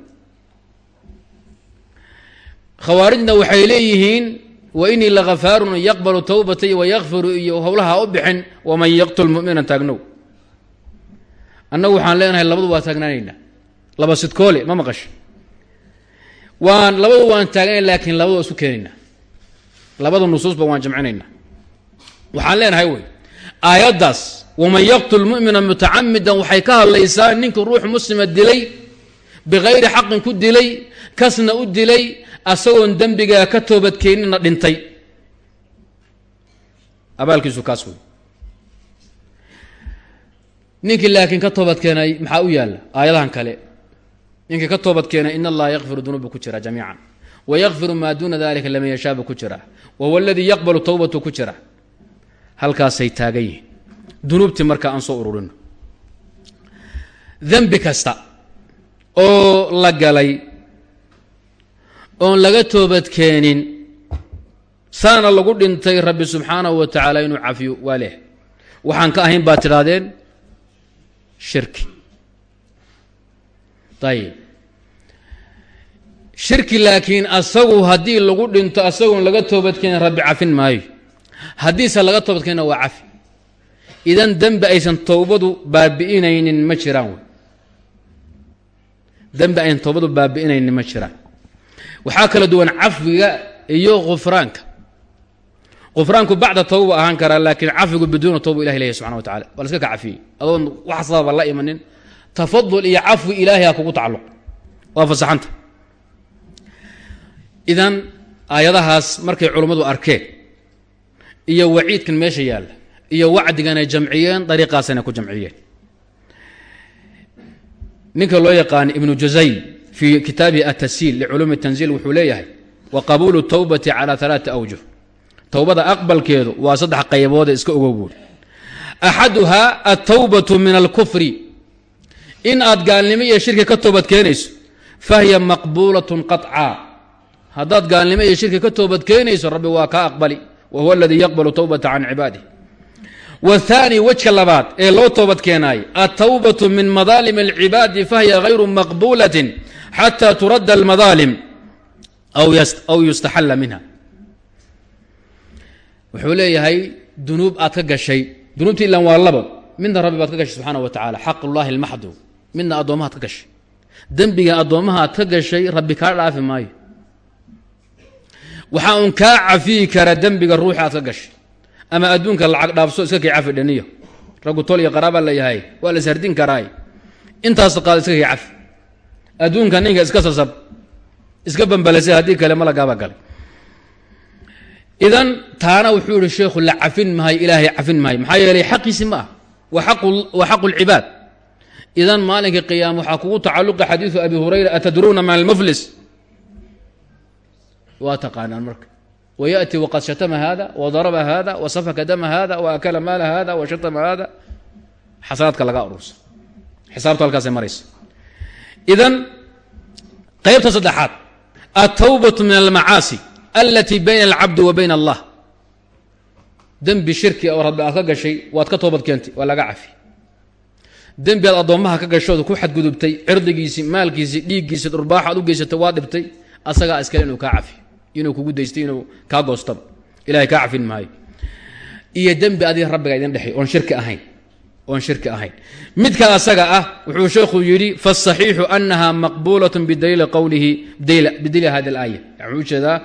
khawaarijna waxay leeyihiin wa inii lagafaarun yaqbalu towbatay wa yakfiru iyo howlaha ha u bixin waman yaqtul mu'minan taagnow annagu waxaan leenahay labadu waa taagnaanaynaa laba sidkoole ma maqasha waan labadu waan taagana laakiin labadu isu keenaynaa labada nusuusba waan jamcinaynaa. Waxaan leenahay wey aayaddaas waman yaqtul mu'mina mutacamidan waxay ka hadlaysaa ninka ruux muslima dilay bikayri xaqin ku dilay kasna u dilay asagoon dembigaa ka toobadkeenina dhintay. Abaalkiisu kaas wey ninkii laakiin ka toobad keenay maxaa u yaalla? Aayadahan kale. Ninkii ka toobad keenay in allaha yakfiru dunuuba ku jira jamiican. Wa yakfiru maa duuna dalika laman yashaabu ku jira. Wa huwa aladii yaqbalu towbatu ku jira. Halkaasay taagan yihiin. Dunuubtii marka aan soo ururino. Dembi kasta oo la galay oon laga toobad keenin saana lagu dhintay rabbi subxaanahu wa tacaala inuu cafiyo waa leh waxaan ka ahayn baad tidhaahdeen shirki. Ayib shirki laakiin asagu haddii lagu dhinto asagoon laga toobadkeenin rabbi cafin maayo. Haddiise laga toobadkeenna waa cafi. Idan dembi aysan towbadu baabi'inaynin ma jiraan. Wey dembi aysan towbadu baabi'inaynin ma jiraan waxaa kala duwan cafwiga iyo khufraanka khufraanku bacda towba ahaan karaa laakiin cafigu biduuna towba ilahi leeyahy subxana wa tacala iska ka cafiyey. Adoon wax sababa la imanin tafadul iyo cafwi ilaahay ha kugu tacalluq. Waa fasaxanta. Idan aayadahaas markay culummadu arkeen iyo waciidkan meesha yaalla iyo wacdigan ay jamciyeen dariiqaasana ku jamciyeen. Ninka loo yaqaana ibnu jazay fii kitaabihi atasiil liculuumi tanziil wuxuu leeyahay wa qabuulu towbati calaa alaati awjuh towbada aqbalkeedu waa saddex qayboode iska ogow buuri axaduhaa altowbatu min alkufri in aad gaalnimo iyo shirki ka toobad keenayso fahiya maqbuulatun qaطcaa haddaad gaalnimo iyo shirki ka toobad keenayso rabbi waa kaa aqbali wa huwa aladii yaqbalu towbata can cibaadih wthaani wejka labaad ee loo toobad keenaay altawbatu min madaalim اlcibaadi fahiya gayru maqbulatin xata turadda almadaalim aw yustaxalla minha. Wuxuu leeyahay dunuub aad ka gashay. Dunuubti ilan waa labo midna rabbi baad ka gashay subxaana wa tacala xaq ullahi almaxdu. Midna addoommahaad ka gashay. Dembiga addoommaha aad ka gashay rabbi kaa dhaafi maayo. Waxaa uun kaa cafiyi kara dembiga ruuxi aad ka gashay ama adduunka lacag dhaafso iska kii cafi dhaniyo. Raggu tol iyo qaraabaa la yahay waa la ishardin karaay intaas qaad iska kii cafi. Adduunka ninka iska sasab iska bambalasay haddii kale malagaaba galay. Idan taana wuxuu yihi sheekhu la cafin maayo ilaahay cafin maayo maxaa yeelay xaqiisi ma ah wa xaqu lcibaad idan maalinka qiyaama waxaa kugu tacalluqa xadiidu abi hurayra atadruuna man almuflis? Waa taqaanaan marka وyأتي وqad شhatma hada وdarba hada وsafka dma hada وأkla maala hada وshatma hada xasanaadka laga urursa xisaabtu halkaasay maraysa idan qaybta saddexaad الtwbaة min الmacaasi اlatي bayna الcabdi wa bayna الlah dembi shirki oo rabbi aad ka gashay waad ka toobad keentay waa laga cafi dembi aad addoommaha ka gashooda ku xadgudubtay cirdigiisii maalkiisii dhiiggiisi dhurbaax aad u geysatay waa dhibtay asagaa iskale inuu kaa cafi inuu kugu daystay inuu kaa goostaba ilahay kaa cafin maayo iyo dembi adii rabbiga idin dhexay oon shirki ahayn oon shirki ahayn midka asaga ah wuxuu sheekhu yidhi faالصaxiixu anaha maqbulaة bidaliili qowlihi bidaliili hadi اlaaya wuxuu ujeedaa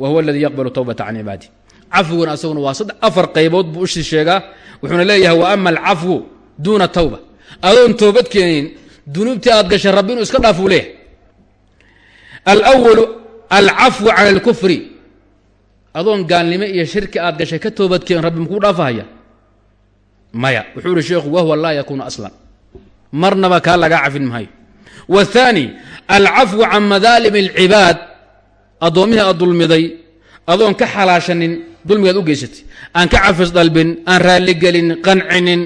wa huwa اladii yaqbalu towbata can cibaadi cafwiguna asaguna waa saddex afar qaybood buu ushi sheegaa wuxuuna leeyahay wa ama alcafwu duuna tawba adoon toobad keenin dunuubtii aad gashay rabbi inuu iska dhaafuu leeyahay alwalu alcafwu can alkufri. Adoon gaalnimo iyo shirki aad gashay ka toobadkeen rabbi makuu dhaafahaya? Maya. Wuxuu ihi sheekhu wahwa laa yakuunu aslan. Marnaba kaa lagaa cafin maayo waathaani alcafwu can madaalim alcibaad. Addoommihii aad dulmiday adoon ka xalaashanin dulmigaad u geysatay. Aan ka cafis dalbin aan raalligelin qancinin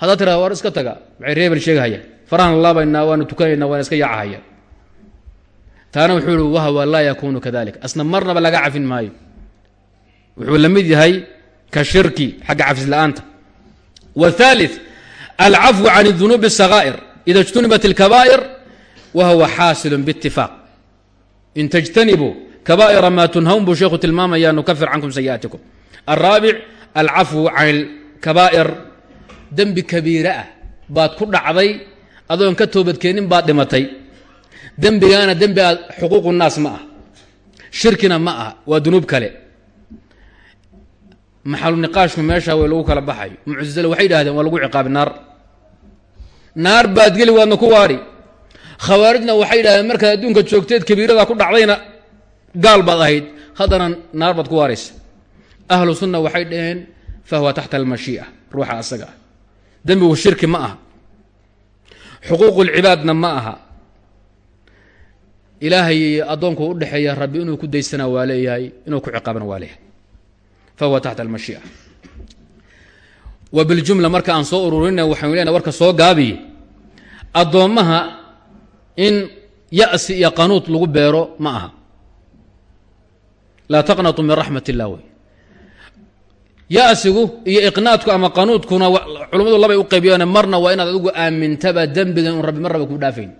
haddaad tirada war iska taga. Waxay reebel sheegahayaan. Farahan laabaynaa waanu tukanaynaa waana iska taana wuxuu ihi wahwa laa yakuunu kadalik asna marnaba laga cafin maayo wuxuu la mid yahay ka shirki xagga cafis la'aanta wاthalith alcafwu can dunuubi الsakaa'ir ida اjtunibat اlkabaa'ir wa huwa xaasilun bاtifaaq in tajtanibuu kabaa'ira ma tunhawn buu sheekhu tilmaamaya nukafir cankum sayi'aatikum alraabic alcafwu can اlkabaa'ir dembi kabiire ah baad ku dhacday adoon ka toobadkeenin baad dhimatay dembigaana dembi aad xuquuqu naas ma ah. Shirkina ma aha waa dunuub kale. Maxalu niqaashku meesha way lagu kala baxayo muctasile waxay yidhahdeen waa lagu ciqaabi naar. Naar baad geli waadna ku waari. Khawaarijna waxay yidhahdeen markaad adduunka joogteed kabiirada ku dhacdayna gaal baad ahayd. Haddana naar baad ku waaraysa. Ahlu sunna waxay dhaheen fahuwa taxta almashii'a ruuxa asaga. Ah dembigu shirki ma aha. Xuquuqu lcibaadna ma aha ilaahay iyo addoonku u dhexeeya rabbi inuu ku daysanaa waa leeyahay inuu ku ciqaabana waa leeyahay. Fahuwa taxta almashii'a. Wa biljumla marka aan soo ururina waxaynu leenahay warka soo gaabiye addoommaha in ya'si iyo qanuud lagu beero ma aha. Laa taqnatuu min raxmat illah wey ya'sigu iyo iqnaadku ama qanuudkuna culummadu labay u qaybiyeen marna waa inaad adigu aamintaba dembiga in rabbi marnaba ku dhaafayn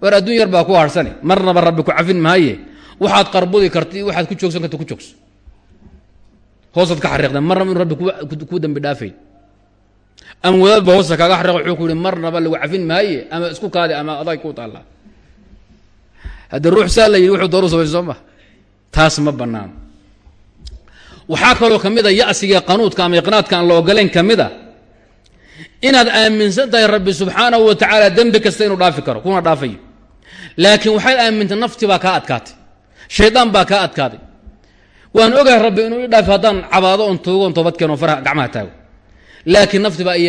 war adduun yar baa ku harhsane marnaba rabbi ku cafin maaye. Waxaad qarbudi karta waxaad ku joogsan karta ku joogso hoosaad ka xariiqda. Marnaba inu rabbi ku dembi dhaafayn ama wadaad ba hoosta kaaga xariiq wuxuu ku yihi lagu cafin maaye ama isku kaadi ama adag ku taallaa. Haddii ruux saa wuxuu dooru samay soo ma. Taas ma bannaan. Waxaa kaloo ka mid qanuudka ama iqnaadka aan la ogolayn ka inaad aaminsan rabbi subxaanahu wa tacaala dembi kasta inuu dhaafi karo kuna dhaafayo laakiin waxaad aamintay nafti baa kaa adkaatay shaydaan baa kaa adkaaday waan ogahay rabbi inuu i dhaafi haddaan cabaado oon toogo on toobad keeno faraha gacmaha taago. Laakiin nafti baa i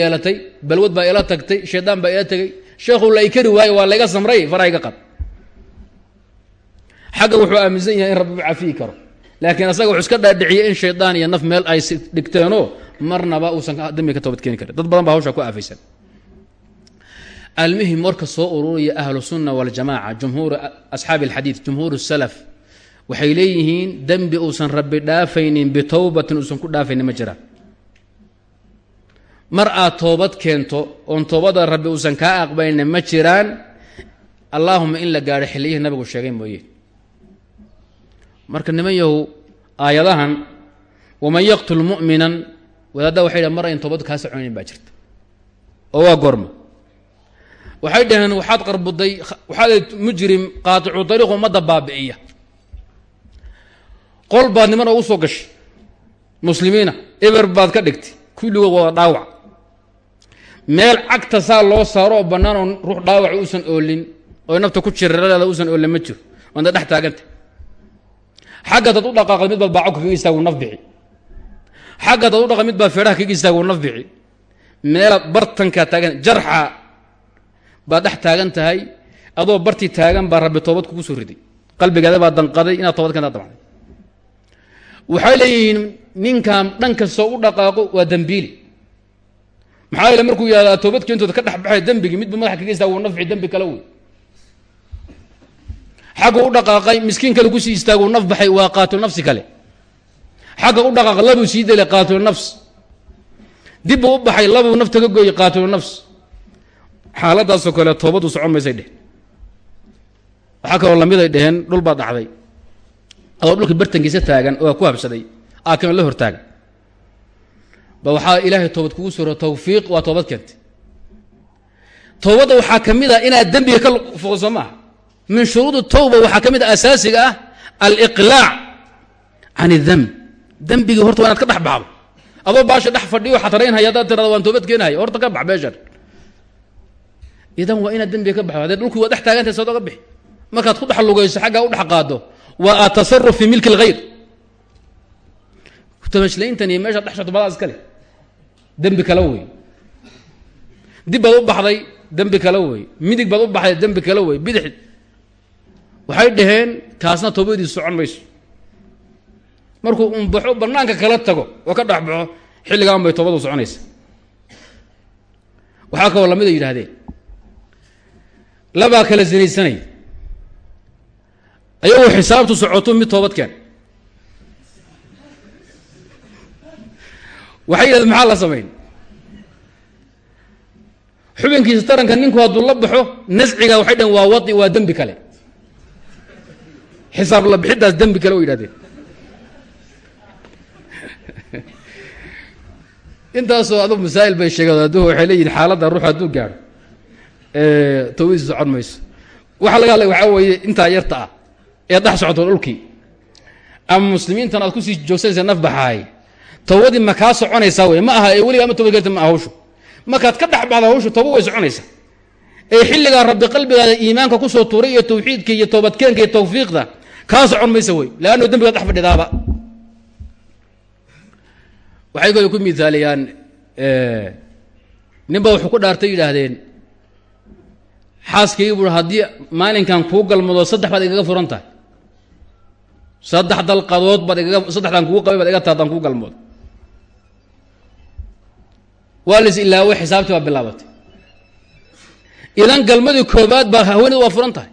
balwad baa ila tagtay shaydaan baa ila tegay. Sheekhu la i kari waaye waa layga samray faraha iga qad xagga wuxuu aaminsan yahay in rabbi u cafiyi karo. Laakiin asaga wuxuu iska dhaadhiciyey in shaydaan iyo naf meel ay dhigteenoo marnaba uusan dambi ka toobad keeni karin. Dad badan baa hawshaa ku aafaysan almuhim warka soo ururaya ahlu sunna waljamaca jumhuur asxaabi alxadiid jumhuur salaf waxay leeyihiin dembi uusan rabbi dhaafaynin bitowbatin uusan ku dhaafaynin ma jiraan mar aad toobad keento oon toobada rabbi uusan kaa aqbalina ma jiraan allaahuma in la gaadho xilliyihii nabigu sheegay mooye. Marka niman yahu aayadahan waman yaqtul mu'minan wadaadda waxay dhahn mar ayn toobad kaa soconayn baa jirta. Oo waa goorma waxay dhaheen waxaad qarbuday waxaad mujrim qaaticu dariiq ummadda baabi'iya qol baad niman soo gashay muslimiina eber baad ka dhigtay kulligood wada dhaawac. Meel cagta saa loo saaro oo bannaan ruux dhaawac uusan oolin oo nafta ku jiraleeda uusan oolin ma jiro. Waanta dhex taaganta. Xagga dad u dhaqaaqda mid baad baaco kaga istaagu naf bixi. Xagga dad u dhaqa mid baad feedhaha kaga istaagu naf bixi. Meelaad bartankaa jarxa baad dhex taagan tahay adoo bartii taagan baa rabbi toobad kugu soo riday. Qalbigaada baa danqaday inaad toobad keentaa damcday waxay leeyihiin ninkan dhan kastoo u dhaqaaqo waa dembiili maxaa yeele markuu yihahdaa toobad keentooda ka dhex baxay dembigii midba madaxa kaga istaago nafci dembi kale wey xagga u dhaqaaqay miskiin kale ku sii istaago naf baxay waa qaatilu nafsi kale. Xagga u dhaqaaq labuu sii delay qaatilu nafs. Dibbuu u baxay labuu nafta ka gooyey nafs xaaladaasoo kale toobadu socon maysay dheh waxaa kaloo lamiday dheheen dhul baa dhacday. Adoo dhulka bartankiisa taagan oo ku habsaday aakima la hortaagan. Ba waxaa ilaahay toobad kugu suro tawfiiq waa toobad keentay. Toobadda waxaa ka mid a inaad dembiga ka foqso maaha min shuruudi tawba waxaa ka mid a asaasiga ah aliqlaac can idemb dembigii horta waa inaad ka dhex baxdo. Adoo baasha dhex fadhiyo xataraynhaya haddaad tirada waan toobad keenahay horta ka bax beeshan idan waa inaad dembiga ka baxdo haddee dhulkii waa dhex taagantahay soodo ka bixi. Markaad ku dhex lugayso xaggaa u dhex qaado. Waa atasaruf fi milki اlghayr tamashlayntan iyo dhex sharto badaa iskale dembi kale wey. Dib baad u baxday dembi kale wey. Midig baad u baxday dembi kale wey. Bidix. Waxay dhaheen kaasna toobadiisu socon mayso. Markuu unbaxo banaanka kala tago oo ka dhex baxo xilligaan bay toobadu soconaysa. Waxaa kaloo lamida yidhaahdeen labaa kala sinaysanaya ayagoo xisaabtu socoto mid toobad keen waxay yidhahdeen maxaa la samayn? Xubinkiisa taranka ninku hadduu la baxo nasciga waxay dhaheen waa wadi waa dembi kale. Xisaab la bixiddaas dembi kale o yidhahdeen. Intaasoo adu masaa'il bay sheegeen adduhu waxay leeyihiin xaaladda ruux hadduu gaadho toobadiisa socon mayso. Waxa laga hadlay waxaa weeye intaa yarta ah ee dhex socoto dhulkii. Ama muslimiintan aad ku sii joogsanaysa naf baxaay. Towbadii ma kaa soconaysaa wey ma aha ee weliga ama keenta ma aha hawshu. Markaad ka dhex baxda hawshu way soconaysaa. Ee xilligaa rabbi qalbigaada iimaanka ku soo tuuray iyo tawxiidka iyo toobadkeenka iyo tawfiiqda kaa socon maysa wey leanno dembigaad dhex fadhidaaba. Waxay kale ku miaaliyaan ninba wuxuu ku dhaartay yidhaahdeen xaaskaygi bui haddii maalinkan kuu galmado saddex baad igaga furan tahay. Saddex dalqadood baad igaga saddexdaan kugu qabay baad iga taha adaan kuu galmoodo waa las ilaaway xisaabtii baa bilaabatay. Idan galmadii koobaad baa haweenedu waa furan tahay.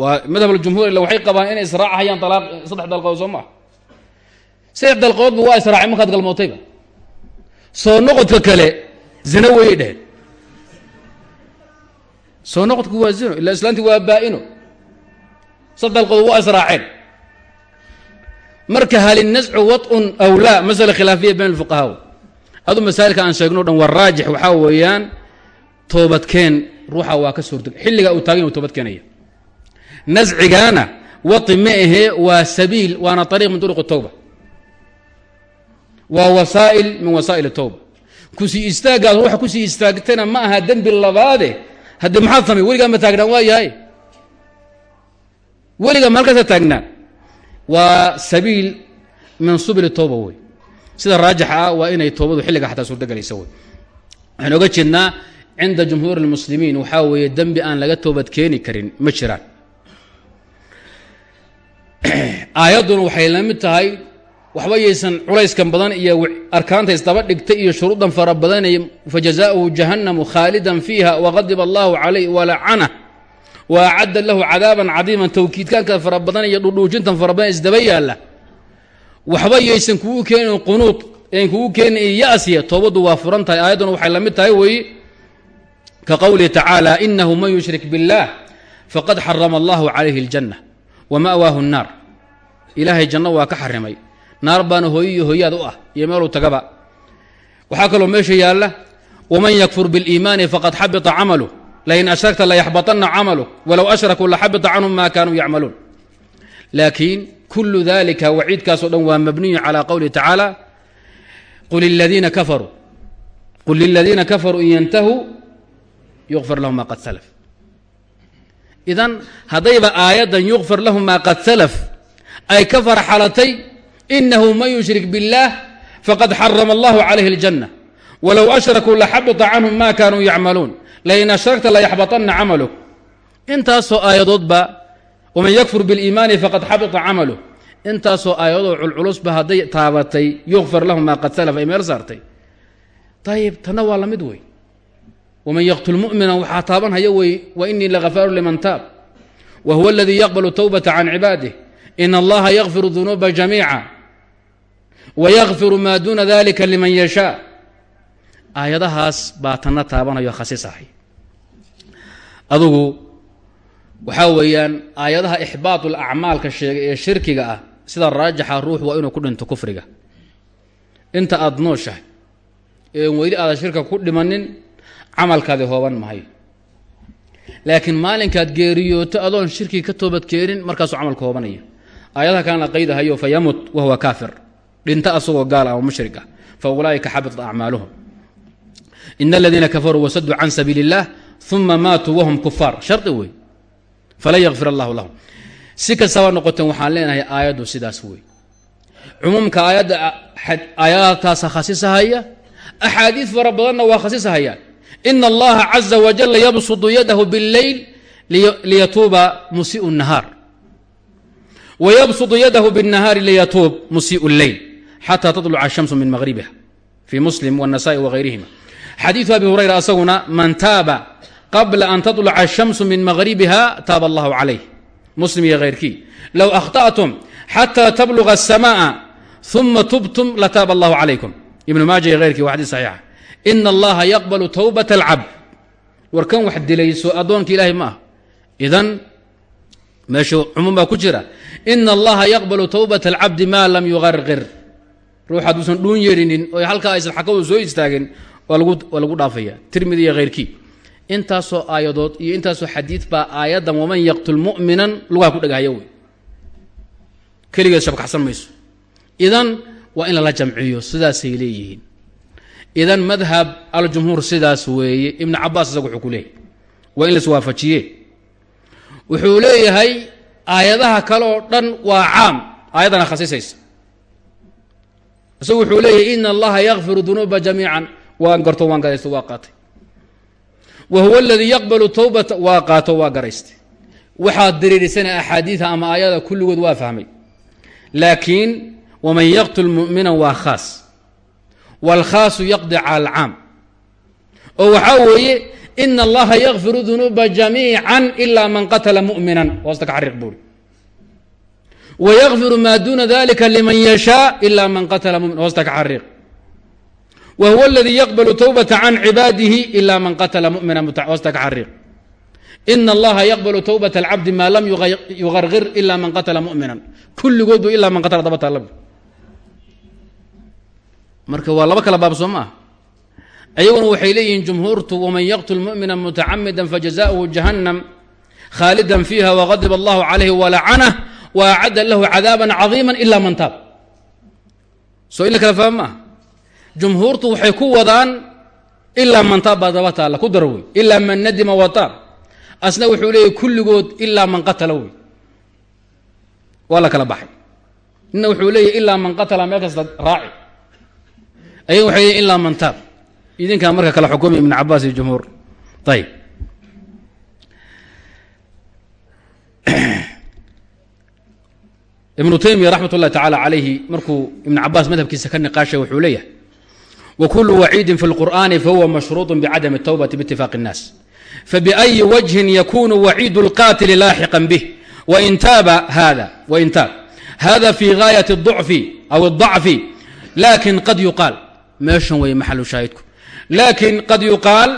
Waa madhab aljumhuur ila waxay qabaan inay israacahayaan alaaq saddex dalqadood soo maa saddex dalqadoodba waa israacay markaad galmootayba. Soo noqodka kale zina weeyay dheheen soo noqodku waa zino ila islaanti waa baa-ino. Saddex dalqadood waa israaceen. Marka hal innascu waطun aw laa masala khilaafiya bayn alfuqahaa. Adu masaailka aan sheegno o dhan waa raajix waxaa weeyaan toobadkeen ruuxa waa ka suurtog xilligaa uu taagan u toobad keenaya nascigaana wai ma ahee waa sabiil waana ariiq min turuq towba waa wasaa'il min wasaa'il towba ku sii istaaggaas ruuxa haddii maxaad samay weligaa ma taagnaan waa yahay. Weligaa ma halkaasa taagnaa waa sabiil min subil towba wey sida raajixa ah waa inay toobadu xilliga xataa suurtogelaysa wey waxaan oga jeednaa cinda jumhuur اlmuslimiin waxaa weeye dembi aan laga toobad keeni karin ma jiraan. Aayadduna waxay la tahay waxba yaysan culayskan badan iyo arkaanta isdaba dhigtay iyo shuruudan fara badanay fajazaؤuhu jahannamu khaalidan fiiha waqadib allahu calayh walacana wa acadda lahu cadaaban cadiiman towkiidkaanka fara badan iyo dhudhuujintan fara badan isdaba yaalla waxba yaysan kugu keenin qunuud een kugu keeni iyo yasiya toobaddu waa furan tahay aayadduna waxay la mid tahay weeye ka qowlihi tacaala inahu man yushrik biاllah faqad xarama allahu calayhi اljanna wa ma'waahu الnaar ilaahay janno waa ka xarimay naar baana hooyo iyo hooyaad u ah iyo meeluu tagaba waxaa kaloo meesha yaalla waman yakfur biاliimaani faqad xabita camaluh lain ashragta layaxbaطana camaluk walow ashrakuu laxabita canhum ma kanuu yacmaluun laakiin kulu dalika waciidkaasoo dhan waa mabniyu calى qowlihi tacaala qul ladiina kafaruu qul liladiina kafaruu in yantahuu yukfar lahum ma qad salaf idan haddayba aayaddan yukfar lahum ma qad salaf ay ka farxalatay inahu man yushrik biاllah faqad xarama allahu calayhi اljanna walow ashrakuu laxabita canhum ma kanuu yacmaluun lain ashragta layaxbaطana camaluk intaasoo aayadoodba waman yakfur biاliimaani faqad xabita camaluh intaasoo aayadoo culculusba hadday taabatay yukfar lahum maa qad salaf ay meel saartay ayib tanna waa la mid wey waman yaqtul mu'mina waxaa taabanhaya wey wa inii lagafaaru liman taab wa huwa aladii yaqbalu towbata can cibaadih in allaha yakfiru dunuuba jamiica wa yakfiru maa duuna dalika liman yashaa aayadahaas baa tanna taabanayo khasisahay adugu waxaa weeyaan aayadaha ixbaatul acmaalka sheegay ee shirkiga ah sida raajixa ruux waa inuu ku dhinto kufriga. Inta aada nooshahay ee weli aadan shirka ku dhimanin camalkaadi hooban mahayo laakiin maalinkaad geeriyooto adoon shirkii ka toobadkeenin markaasuu camalka hoobanaya. Aayadaha kalena qaydahayo fa yamut wahuwa kaafir dhinta asagoo gaal ama mushrig ah fa ulaa'ika xabitat acmaaluhum ina aladiina kafaruu wasaduu can sabiili اllah uma maatuu wahum kufaar shardi wey falan yakfir allahu lahum si kastaba noqoteen waxaan leenahay aayaddu sidaas wey cumuumka aayadda aayadaadkaasa khasisahaya axaadiid fara badanna waa khasisahayaan ina allaha caza wajala yabsudu yadahu biاlleyl liyatuuba musiiu الnahaar wa yabsudu yadahu bالnahaari liyatuub musiiu اlleyl xata taluca ashamsu min maqhribiha fii muslim wanasaai wahayrihima xadiidu abi hurayra asaguna man taaba qabla an taluca ashamsu min maqhribiha taaba allahu calayh muslim iyo hayrkii low akhtatum xata tabluga asamaaa uma tubtum lataaba allahu calaykum ibnu maaja iyo hayrkii wa xadiis saxiixa ina allaha yaqbalu towbata alcabd war kan wax dilayso addoonka ilaahay ma ah idan meeshu cumuum baa ku jira ina allaha yaqbalu towbata alcabdi maa lam yuqarqir ruux hadduusan dhuun yeerinin oo halkaa aysan xakadu soo istaagin waa lagu dhaafaya. Tirmidi iyo hayrkii intaasoo aayadood iyo intaasoo xadiid baa aayaddan waman yaqtul mu'minan lugaha ku dhagahaya wey. Keligeed shabkaxsan mayso. Idan waa in lala jamciyo sidaasay leeyihiin. Idan madhab aljumhuur sidaas weeye ibnu cabaas isaga wuxuu ku leeyahy waa in lais waafajiye wuxuu leeyahay aayadaha kale oo dhan waa caam. Aayaddana khasisaysa isagu wuxuu leeyahay ina allaha yakfiru dunuuba jamiican. Waan garto waan garaysta waa qaatay. Wa huwa aladii yaqbalu towbata waa qaato waa garaystay. Waxaad diriirisana axaadiida ama aayada kulligood waa fahmay. Laakiin waman yaqtul mu'mina waa khaas. Wاlkhaasu yaqdi cala alcaam oo waxaa weeye ina allaha yakfiru dunuuba jamiica ila man qatala mu'minan. Hoosta ka xariiq wayakfiru maa duuna dalika liman yashaa ila man qatala mumin hoosta ka xariiq wa huwa aladii yaqbalu towbata can cibaadihi ila man qatala mumina hoosta ka xariiq ina allaha yaqbalu towbata alcabdi maa lam yugargir ila man qatala mu'minan kulligoodbu ila man qatala daba taalla marka waa laba kala baab soo ma ah ayaguna waxay leeyihiin jumhuurtu waman yaqtul mu'mina mutacamida fajazaؤuhu jahannam khaalida fiiha waqadib allahu calayhi walacanah acadda lahu cadaaba cadiima ila man taab soo in la kala faham ma ah jumhuurtu waxay ku wadaan ilaa man taab baa daba taalla ku daro wey ilaa man nadima wa taab asna wuxuu leeyahy kulligood ilaa man qatala wey waa la kala baxay nina wuxuu leeyahy ilaa man qatala meel kasta raaci ayaga waxay leeyihiin ilaa man taab idinkaa marka kala xukumay ibn cabaas iyo jumhuur ayib ibnu taymiya raxmat ullahi tacaala calayhi markuu ibnu cabaas madhabkiisa ka niqaashay wuxuu leeyahay wa kulu waciidin fi lqur'ani fahuwa mashruuط bicadami الtowbati biitifaaqi الnaas fabiأyi wajhin yakunu waciid اlqaatili laaxiqan bih wain taaba hada wain taab hada fi gaayat الضucfi aw الضacfi laakin qad yuqaal meeshan weeye maxalu shaahidku laakin qad yuqaal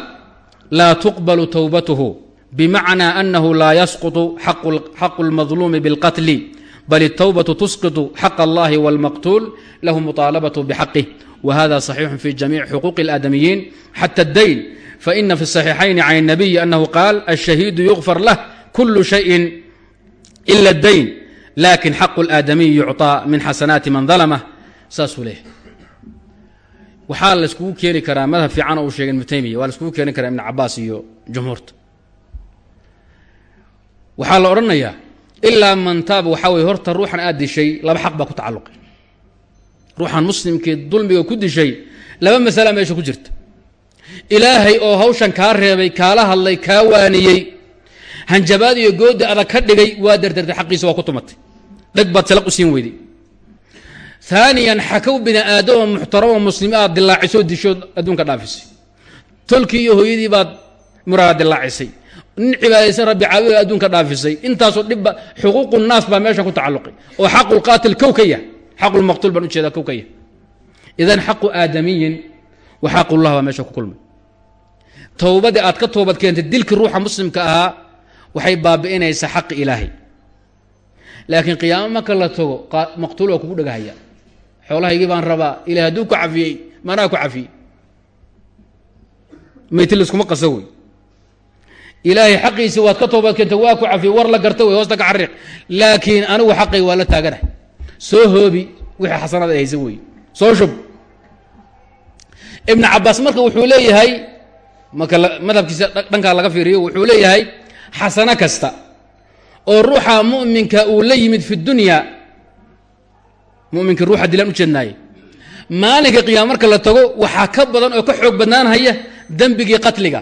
laa tuqbalu towbatuhu bimacnaa anahu laa yasqutu xaqu اlmadluumi biاlqatli bal الtowbaة tusqiط xaq اllahi wاlmaqtuul lahu muطaalabaة bxaqih whada صaxiixu fi jamiic xuquuqi اlaadamiyiin xatى اdayn faina fi الصaxiixayn can الnabiyi anahu qaal الشhahiidu yغfar lah kul شhaيءi ila الdayn lakin xaqu اlaadamiyi yucطىa min xasanaati man dalmh saasuu leeyahy waxaa laiskugu keeni karaa madhab fiican uu sheegay ibnu taymiya waa laiskugu keeni karaa ibn cabaas iyo jumhuurta waxaa la odhanayaa ilaa man taaba waxaa weye horta ruuxan aad dishay laba xaq baa ku tacalluqay. Ruuxan muslimkii dulmiga ku dishay laba masala meesha ku jirta. Ilaahay oo hawshan kaa reebay kaala hadlay kaa waaniyey hanjabaad iyo goodda adag ka dhigay waa dardartay xaqiisa waa ku tumatay. Dheg baad salaq u siin weyday. Aaniyan xakow bini aadamo muxtaramo muslimi aad dilaacisoo dishood adduunka dhaafisay. Tolkii iyo hooyadii baad muraada dilaacisay nin cibaadaysan rabbi caabuda adduunka dhaafisay. Intaasoo dhibba xuquuqu naas baa meeshan ku tacalluqay. Oo xaqulqaatil kow ka yah xaqulmaqtuul baan u jeedaa kow ka yah idan xaqu aadamiyin wa xaqullah baa meesha ku kulmay. Towbadii aad ka toobad keentay dilkii ruuxa muslimka ahaa waxay baabi'inaysaa xaqi ilaahay. Laakiin qiyaamo marka la tago maqtuul waa kugu dhagahaya. Xoolahaygii baan rabaa ilahay hadduu ku cafiyey manaa ku cafiyey? Mayti laskuma qasa wey ilaahay xaqiisii waad ka toobad keentay waa ku cafiyey war la garta wey hoosta ka xariiq laakiin anigu xaqay waa la taaganah soo hoobi wixii xasanada ay haysa soo shub. Ibn cabaas marka wuxuu leeyahay marka madhabkiisa dhankaa laga fiiriyo wuxuu leeyahay xasano kasta oo ruuxa muminka uu la yimid fi dunya muminka ruuxa dilaan ujeednaaye maalinka qiyaama marka la tago waxaa ka badan oo ka xoog badnaanhaya dembigii qatliga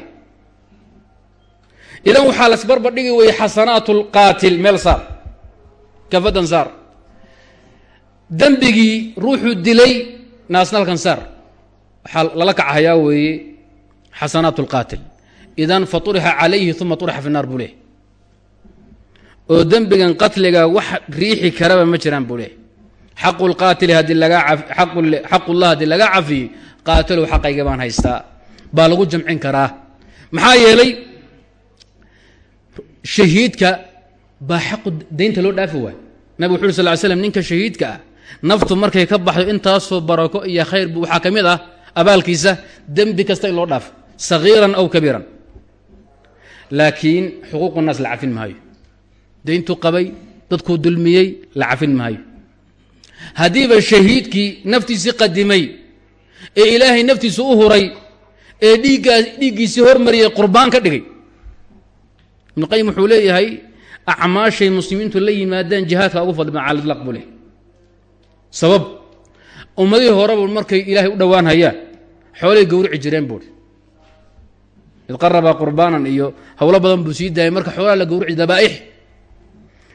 idan waxaa lasbarbar dhigi weye xasanaat lqaatil meel saar kafadan saar dembigii ruuxuu dilay naasnalkan saar waxaa lala kacahayaa weeye xasanaat اlqaatil idan faطurixa calayhi uma طurixa fi الnar buu leehy oo dembigan qatliga wax riixi karaba ma jiraan buu leehy xaqu lqaatili haddii laga xaqullah haddii laga cafiyey qaatilow xaqayga baan haystaa baa lagu jamcin karaa maxaa yeelay shahiidka baa xaqu daynta loo dhaafi waay nabig wuxu uri sal slam ninka shahiidka ah naftu markay ka baxdo intaasoo barako iyo khayr waxaa ka mid ah abaalkiisa dembi kasta in loo dhaafo sagiiran aw kabiiran. Laakiin xuquuqu naas la cafin maayo. Dayntuu qabay dadkuu dulmiyey la cafin maayo. Haddiiba shahiidkii naftiisii qadimay ee ilaahay naftiisa u huray ee dhiiggiisii hormariyay qurbaan ka dhigay ibnu qayim wuxuu leeyahay acmaashay muslimiintu la yimaadeen jihaadka ugu fadli badan cala itlaq buu leh sabab ummadihii horeba markay ilaahay u dhowaan hayaan xoolay gowrici jireen buuri id qarabaa qurbaanan iyo howlo badan buu sii daayay marka xoolaha la gowrici dabaa'ix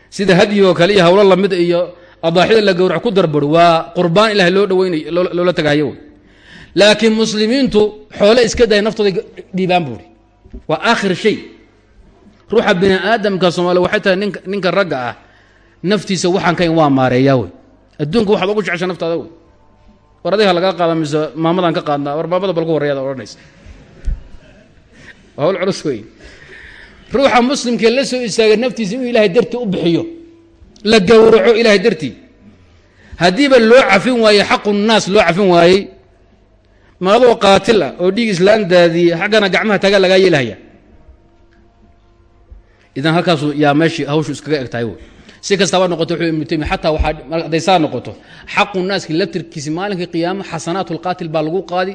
sida hadyigoo kale iyo howlo la mid iyo adaaxida la gowrac ku darburi waa qurbaan ilahay loo dhaweynayo loola tagahayo laakiin muslimiintu xoole iska waa aakhir shay ruuxa bini aadamka soomaaliya waxay tahay ninka ragga ah. Naftiisa waxaan kayn waa maareeyaa wey adduunka waxaad ugu jecesha naftaada wey war adiga lagaa qaada mise maamadan ka qaadnaa war maamada balku horreyaad odhanaysa. Hawl culus wey ruuxa muslimkee la soo istaagay naftiisa inuu ilaahay dartii u bixiyo la gowraco ilaahay dartii haddiiba loo cafin waaye xaqu naas loo cafin waayey. Ma adoo qaatil ah oo dhiig islaan daadiyey xaggana gacmaha tagaa lagaa yeelahaya idan halkaasu yaa meeshii hawshu iskaga eg tahay si kastaba noqoto wuxuu ibnu taymiya xataa waxaa hadday saa noqoto xaqu naaski laftirkiisi maalinkii qiyaamo xasanaat lqaatil baa lagu qaadi.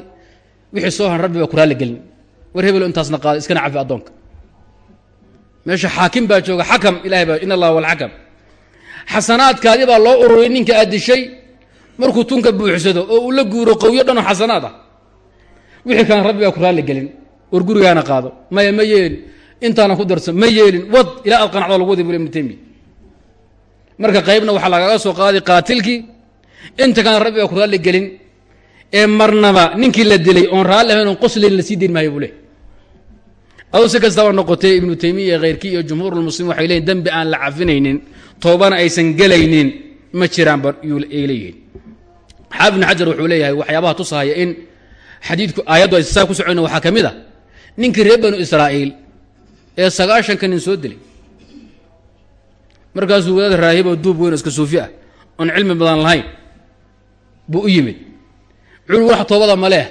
Wixii soo han rabbi baa ku raalli gelin. War hebelo intaasna qaada iskana cafi addoonka. Meesha xaakim baa jooga xakam ilahay baa in walxakam xasanaadkaadii baa loo ururay ninka aad dishay markuu tunka buuxsado oo uu la guuro qowyo dhanoo xasanaad ah wixii kaan rabbi baa ku raalli gelin. War qaado. Maya ma yeelin intaana ku darso ma yeelin wad ilaa aad lagu wadi ibnu taymiya. Marka qaybna waxaa lagaga soo qaaday qaatilkii inta kaan rabbi ku raalli gelin ee marnaba ninkii la dilay oon raalli ahayn oon qoslin la sii deyn maayo buu leh si kastaba noqotee ibnu taymiya khayrkii iyo waxay leeyiin dembi aan la cafinaynin toobana aysan gelaynin ma jiraanba ay leeyihiin. Xaafid ibn xajar wuxuu leeyahay waxyaabaha tusahaya in xadiidku aayaddu ay saa ku socoyn waxaa ka mid a ninkii reer banu israa'iil ee sagaashanka nin soo dilay markaasuu wadaad raahiboo duub weyn oo iska suufi ah oon cilmi badan lahayn buu u yimid. Wuxuu wax toobada maleeh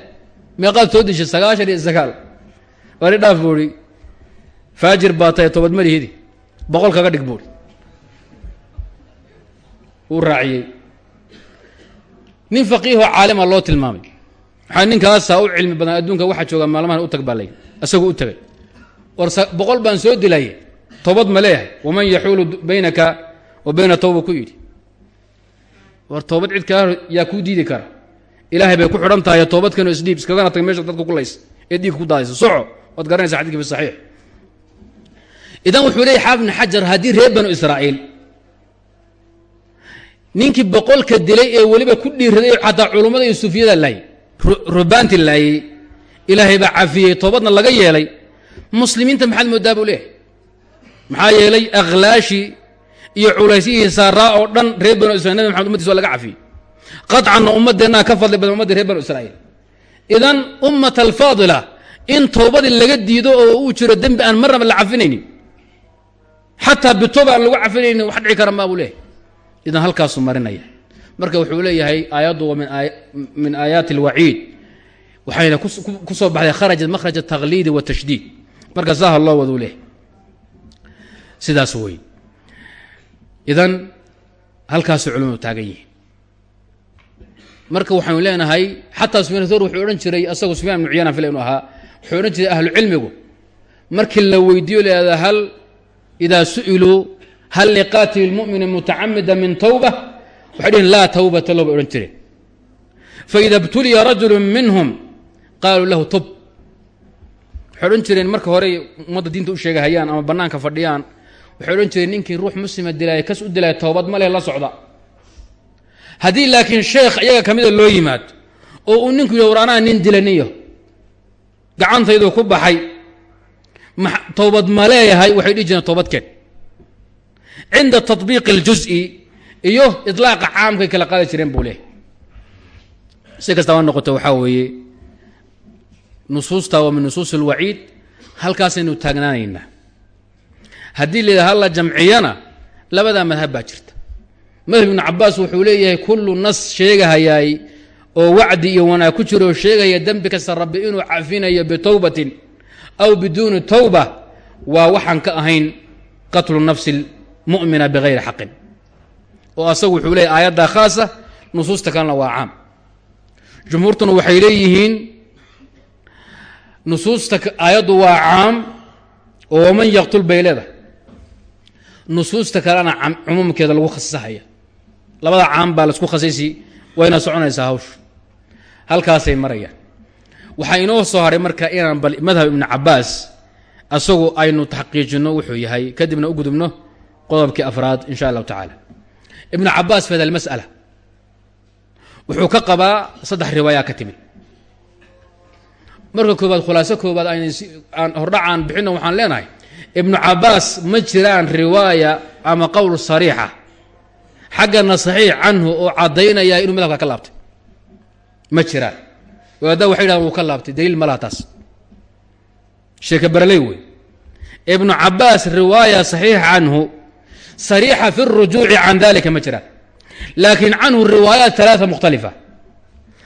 meeqaad soo dishay sagaashan iyo sagaal. Wari dhaaf buuhi faajir baa tahay toobad malihidi boqol kaga dhig buuhi wuu raaciyey. Nin faqiihoo caalima loo tilmaamay. Waxaa ninkaasaa u cilmi badan adduunka waxaa jooga maalmahan u tag baa lay isagoo u tagay war boqol baan soo dilay toobad ma leeyahay. Waman yaxuulu baynaka wa bayna tawba ku yidhi. War toobad cid kaa yaa kuu diidi kara. Ilaahay bay ku xidhan tahay toobadkanu isdhiib iskagana tag meesha dadka kulaysa ee dhiig ku daadaysa soco waad garanaysa xadidka fi saxiix. Idan wuxuu leeyay xaafid ibn xajar haddii reer banu israa'iil ninkii boqolka dilay ee weliba ku dhiiraday xataa culummada iyo sufiyada laayay rubaanti laayey ilaahay baa cafiyey toobadna laga yeelay muslimiinta maxaad moodaa buu leeyahay? Maxaa yeelay akhlaashii iyo culaysyihii saaraa oo dhan reer banu israil nabi maxamed ummadis waa laga cafiyey qacanna ummadeennaa ka fadli badan umadii reer banu israa'iil. Idan ummat alfaadila in toobadii laga diido oo uu jiro dembi aan marnaba la cafinaynin xataa bitooba aan lagu cafinaynin wax dhici kara maa buu leeyahay. Idan halkaasuu marinaya. Marka wuxuu leeyahay aayaddu waa min aayaati alwaciid waxayna ku soo baxday kharajat mahraja takliidi watashdiid marka saha loo waduu leeyahay sidaas wey idan halkaasuu culimadu taagan yihiin. Marka waxaynu leenahay xataa sufyan thor wuxuu odhan jiray asagu sufyan ibnu cuyana fila inu ahaa wuxuu odhan jiray ahlu cilmigu markii la weydiiyo leada hal idaa su'iluu hal liqaatili lmu'mini mutacamida min tawba? Waxay dhihin laa tawbata lo bay odhan jireen faida btuliya rajulu minhum qaaluu lahu tub waxay odhan jireen marka hore ummadda diinta u sheegahayaan ama bannaanka fadhiyaan waxay odhan jireen ninkii ruux muslima dilaaya kas u dilaya toobad ma leh la socda haddii laakiin sheekh iyaga ka mida loo yimaado oo uu ninku yidhi war anaa nin dilaniyo gacantaydu ku baxay towbad ma leeyahay waxay dhihi jireen toobadkeen cinda taطbiiqi اljuز'i iyo iطlaaqa caamkay kala qaadi jireen buu leeyahy si kastaba noqoto waxaa weeye nusuusta waa min nusuus اlwaciid halkaasaynu taagnaanaynaa haddii la yidhaha la jamciyana labadaa madhab baa jirta. Madhab ibnu cabaas wuxuu leeyahay kullu nas sheegahayaay oo wacdi iyo wanaag ku jiro oo sheegaya dembi kasta rabbi inuu cafinayo bitowbatin aw biduuni towba waa waxaan ka ahayn qatlu nafsi mumina bigayri xaqin. Oo asagu wuxuu leeyahy aayaddaa khaasa nusuusta kalena waa caam. Jumhuurtuna waxay leeyihiin nusuusta aayaddu waa caam oo waman yaqtul bay nusuusta kalena cumuumkeeda lagu khasisahaya labada caam baa la isku khasisi wayna soconaysaa hawshu. Halkaasay marayaan. Waxaa inoo soo haray marka inaan bal madhab ibnu cabaas asagu aynu taxqiijinno wuxuu yahay kadibna u gudubno qodobkii afraad in sha allahu tacaala. Ibnu cabaas fi hada wuxuu ka qabaa saddex riwaayaa ka timid marka koobaad khulaaso koobaad aan hordhacaan bixino waxaan leenahay ibnu cabaas ma jiraan riwaaya ama qowl sariixa xaggana saxiix canhu oo caddaynaya inuu madhabka ka laabtay. Ma jiraan. Wadaadda waxay dhahan wuu ka laabtay daliil ma laha taas. Sheeke baraley wey. Ibnu riwaaya saxiixa canhu sariixa fi اrujuuci can dalika ma jiraan. Laakiin canhu riwaayaat alaaa mukhtalifa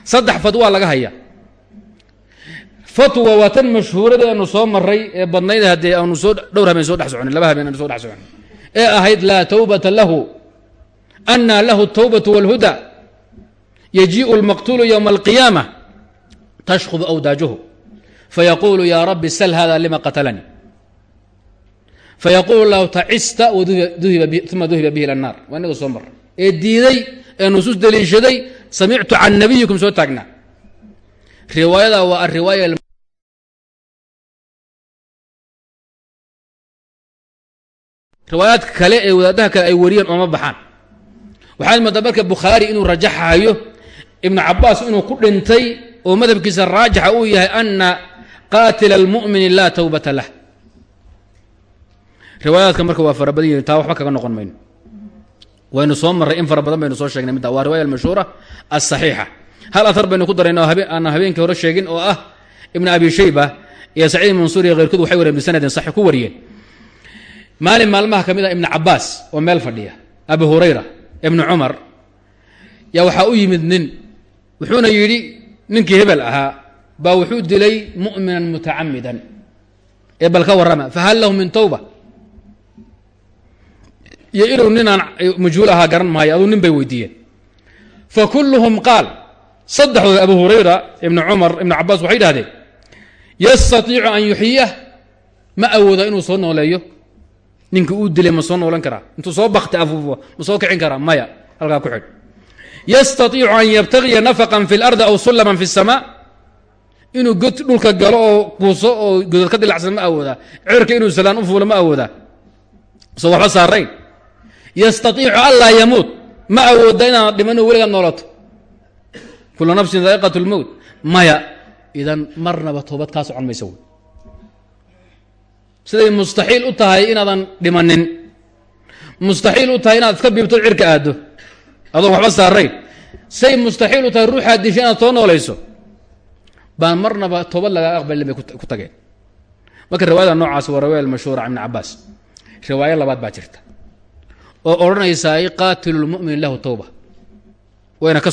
saddex fadwa laga haya fatwa waa tan mashhuurada aanu soo maray ee badnayd haddee aanu soo dhowr habeen soo dhex soconin laba habeen aanu so dhex soconin ee ahayd laa towbata lahu ana lahu الtowbaة wاlhuda yajiiءu اlmaqtulu ywma اlqiyaamة tashkhub awdaajuhu fayaqulu ya rabbi sl hada lima qatlanii fayaqulu lahu tacista uma duhiba bihi ilى الnar waa inaga soo mara ee diiday ee nusuus deliishaday samictu can nabiyikum soo taagnaa riwaayada waa ariwaaya riwaayaadka kale ee wadaadaha kale ay wariyeen ooma baxaan. Waxaad moodaa marka bukhaari inuu rajaxayo ibnu cabaas inuu ku dhintay oo madhabkiisa raajixa uu yahay ana qaatila almu'mini laa towbata lah. Riwaayaadka marka waa fara badan yihiin taa waxba kaga noqon mayno. Waynu soo marray in fara badan baynu soo sheegnay midda. Waa riwaya almashhuura asaxiixa hal athar baynu ku darayna oo aanan habeenkii hore sheegin oo ah ibn abi maalin maalmaha ka mid ah ibnu cabaas oo meel fadhiya. Abu hurayra ibnu cumar. Yaa waxaa u yimid nin wuxuuna yidhi ninkii hebel ahaa baa wuxuu dilay mu'minan mutacamidan ee bal ka warrama fahal lahu min tawba? Iyo inuu ninaan majhuul ahaa garan maayo aduu nin bay weydiiyeen. Fa kulluhum qaal saddexdooda abu hurayra ibnu cumar ibnu cabaas waxay idhahdeen yastatiicu an yuxyiyah ma awooda inuu soo nooleeyo ninka uu dilay ma soo noolan karaa. Intuu soo bakti afuufo ma soo kicin karaa. Maya halkaa ku xidh. Yastaiicu an yabtagiya nafaqan fi lardi aw sullaman fi اsamaa inuu god dhulka galo oo kuuso oo godad ka dilacsan ma awoodaa. Cerka inuu salaan u fuulo ma awoodaa. Soo waxba saarayn. Yastaiicu anlaa yamuut. Ma awooda inaad dhiman weligaad noolato. Kula nafsin daa'iqat اlmowt maya idan marnaba toobad kaa socon wey siday mustaxiil u tahay inaadan dhimanin. Mustaxiil u tahay inaad iska biibto cirka aaddo. Adoon waxba saarayn say mustaxiil u tahay ruuxaad disha inaad soo noolayso baan marnaba toobad lagaa aqbalin bay ku tageen. Marka riwaayada noocaas waa riwaaya almashhuura ibn cabaas riwaayo labaad baa jirta. Oo odhanaysaa qaatilu lmu'min lahu towba wayna ka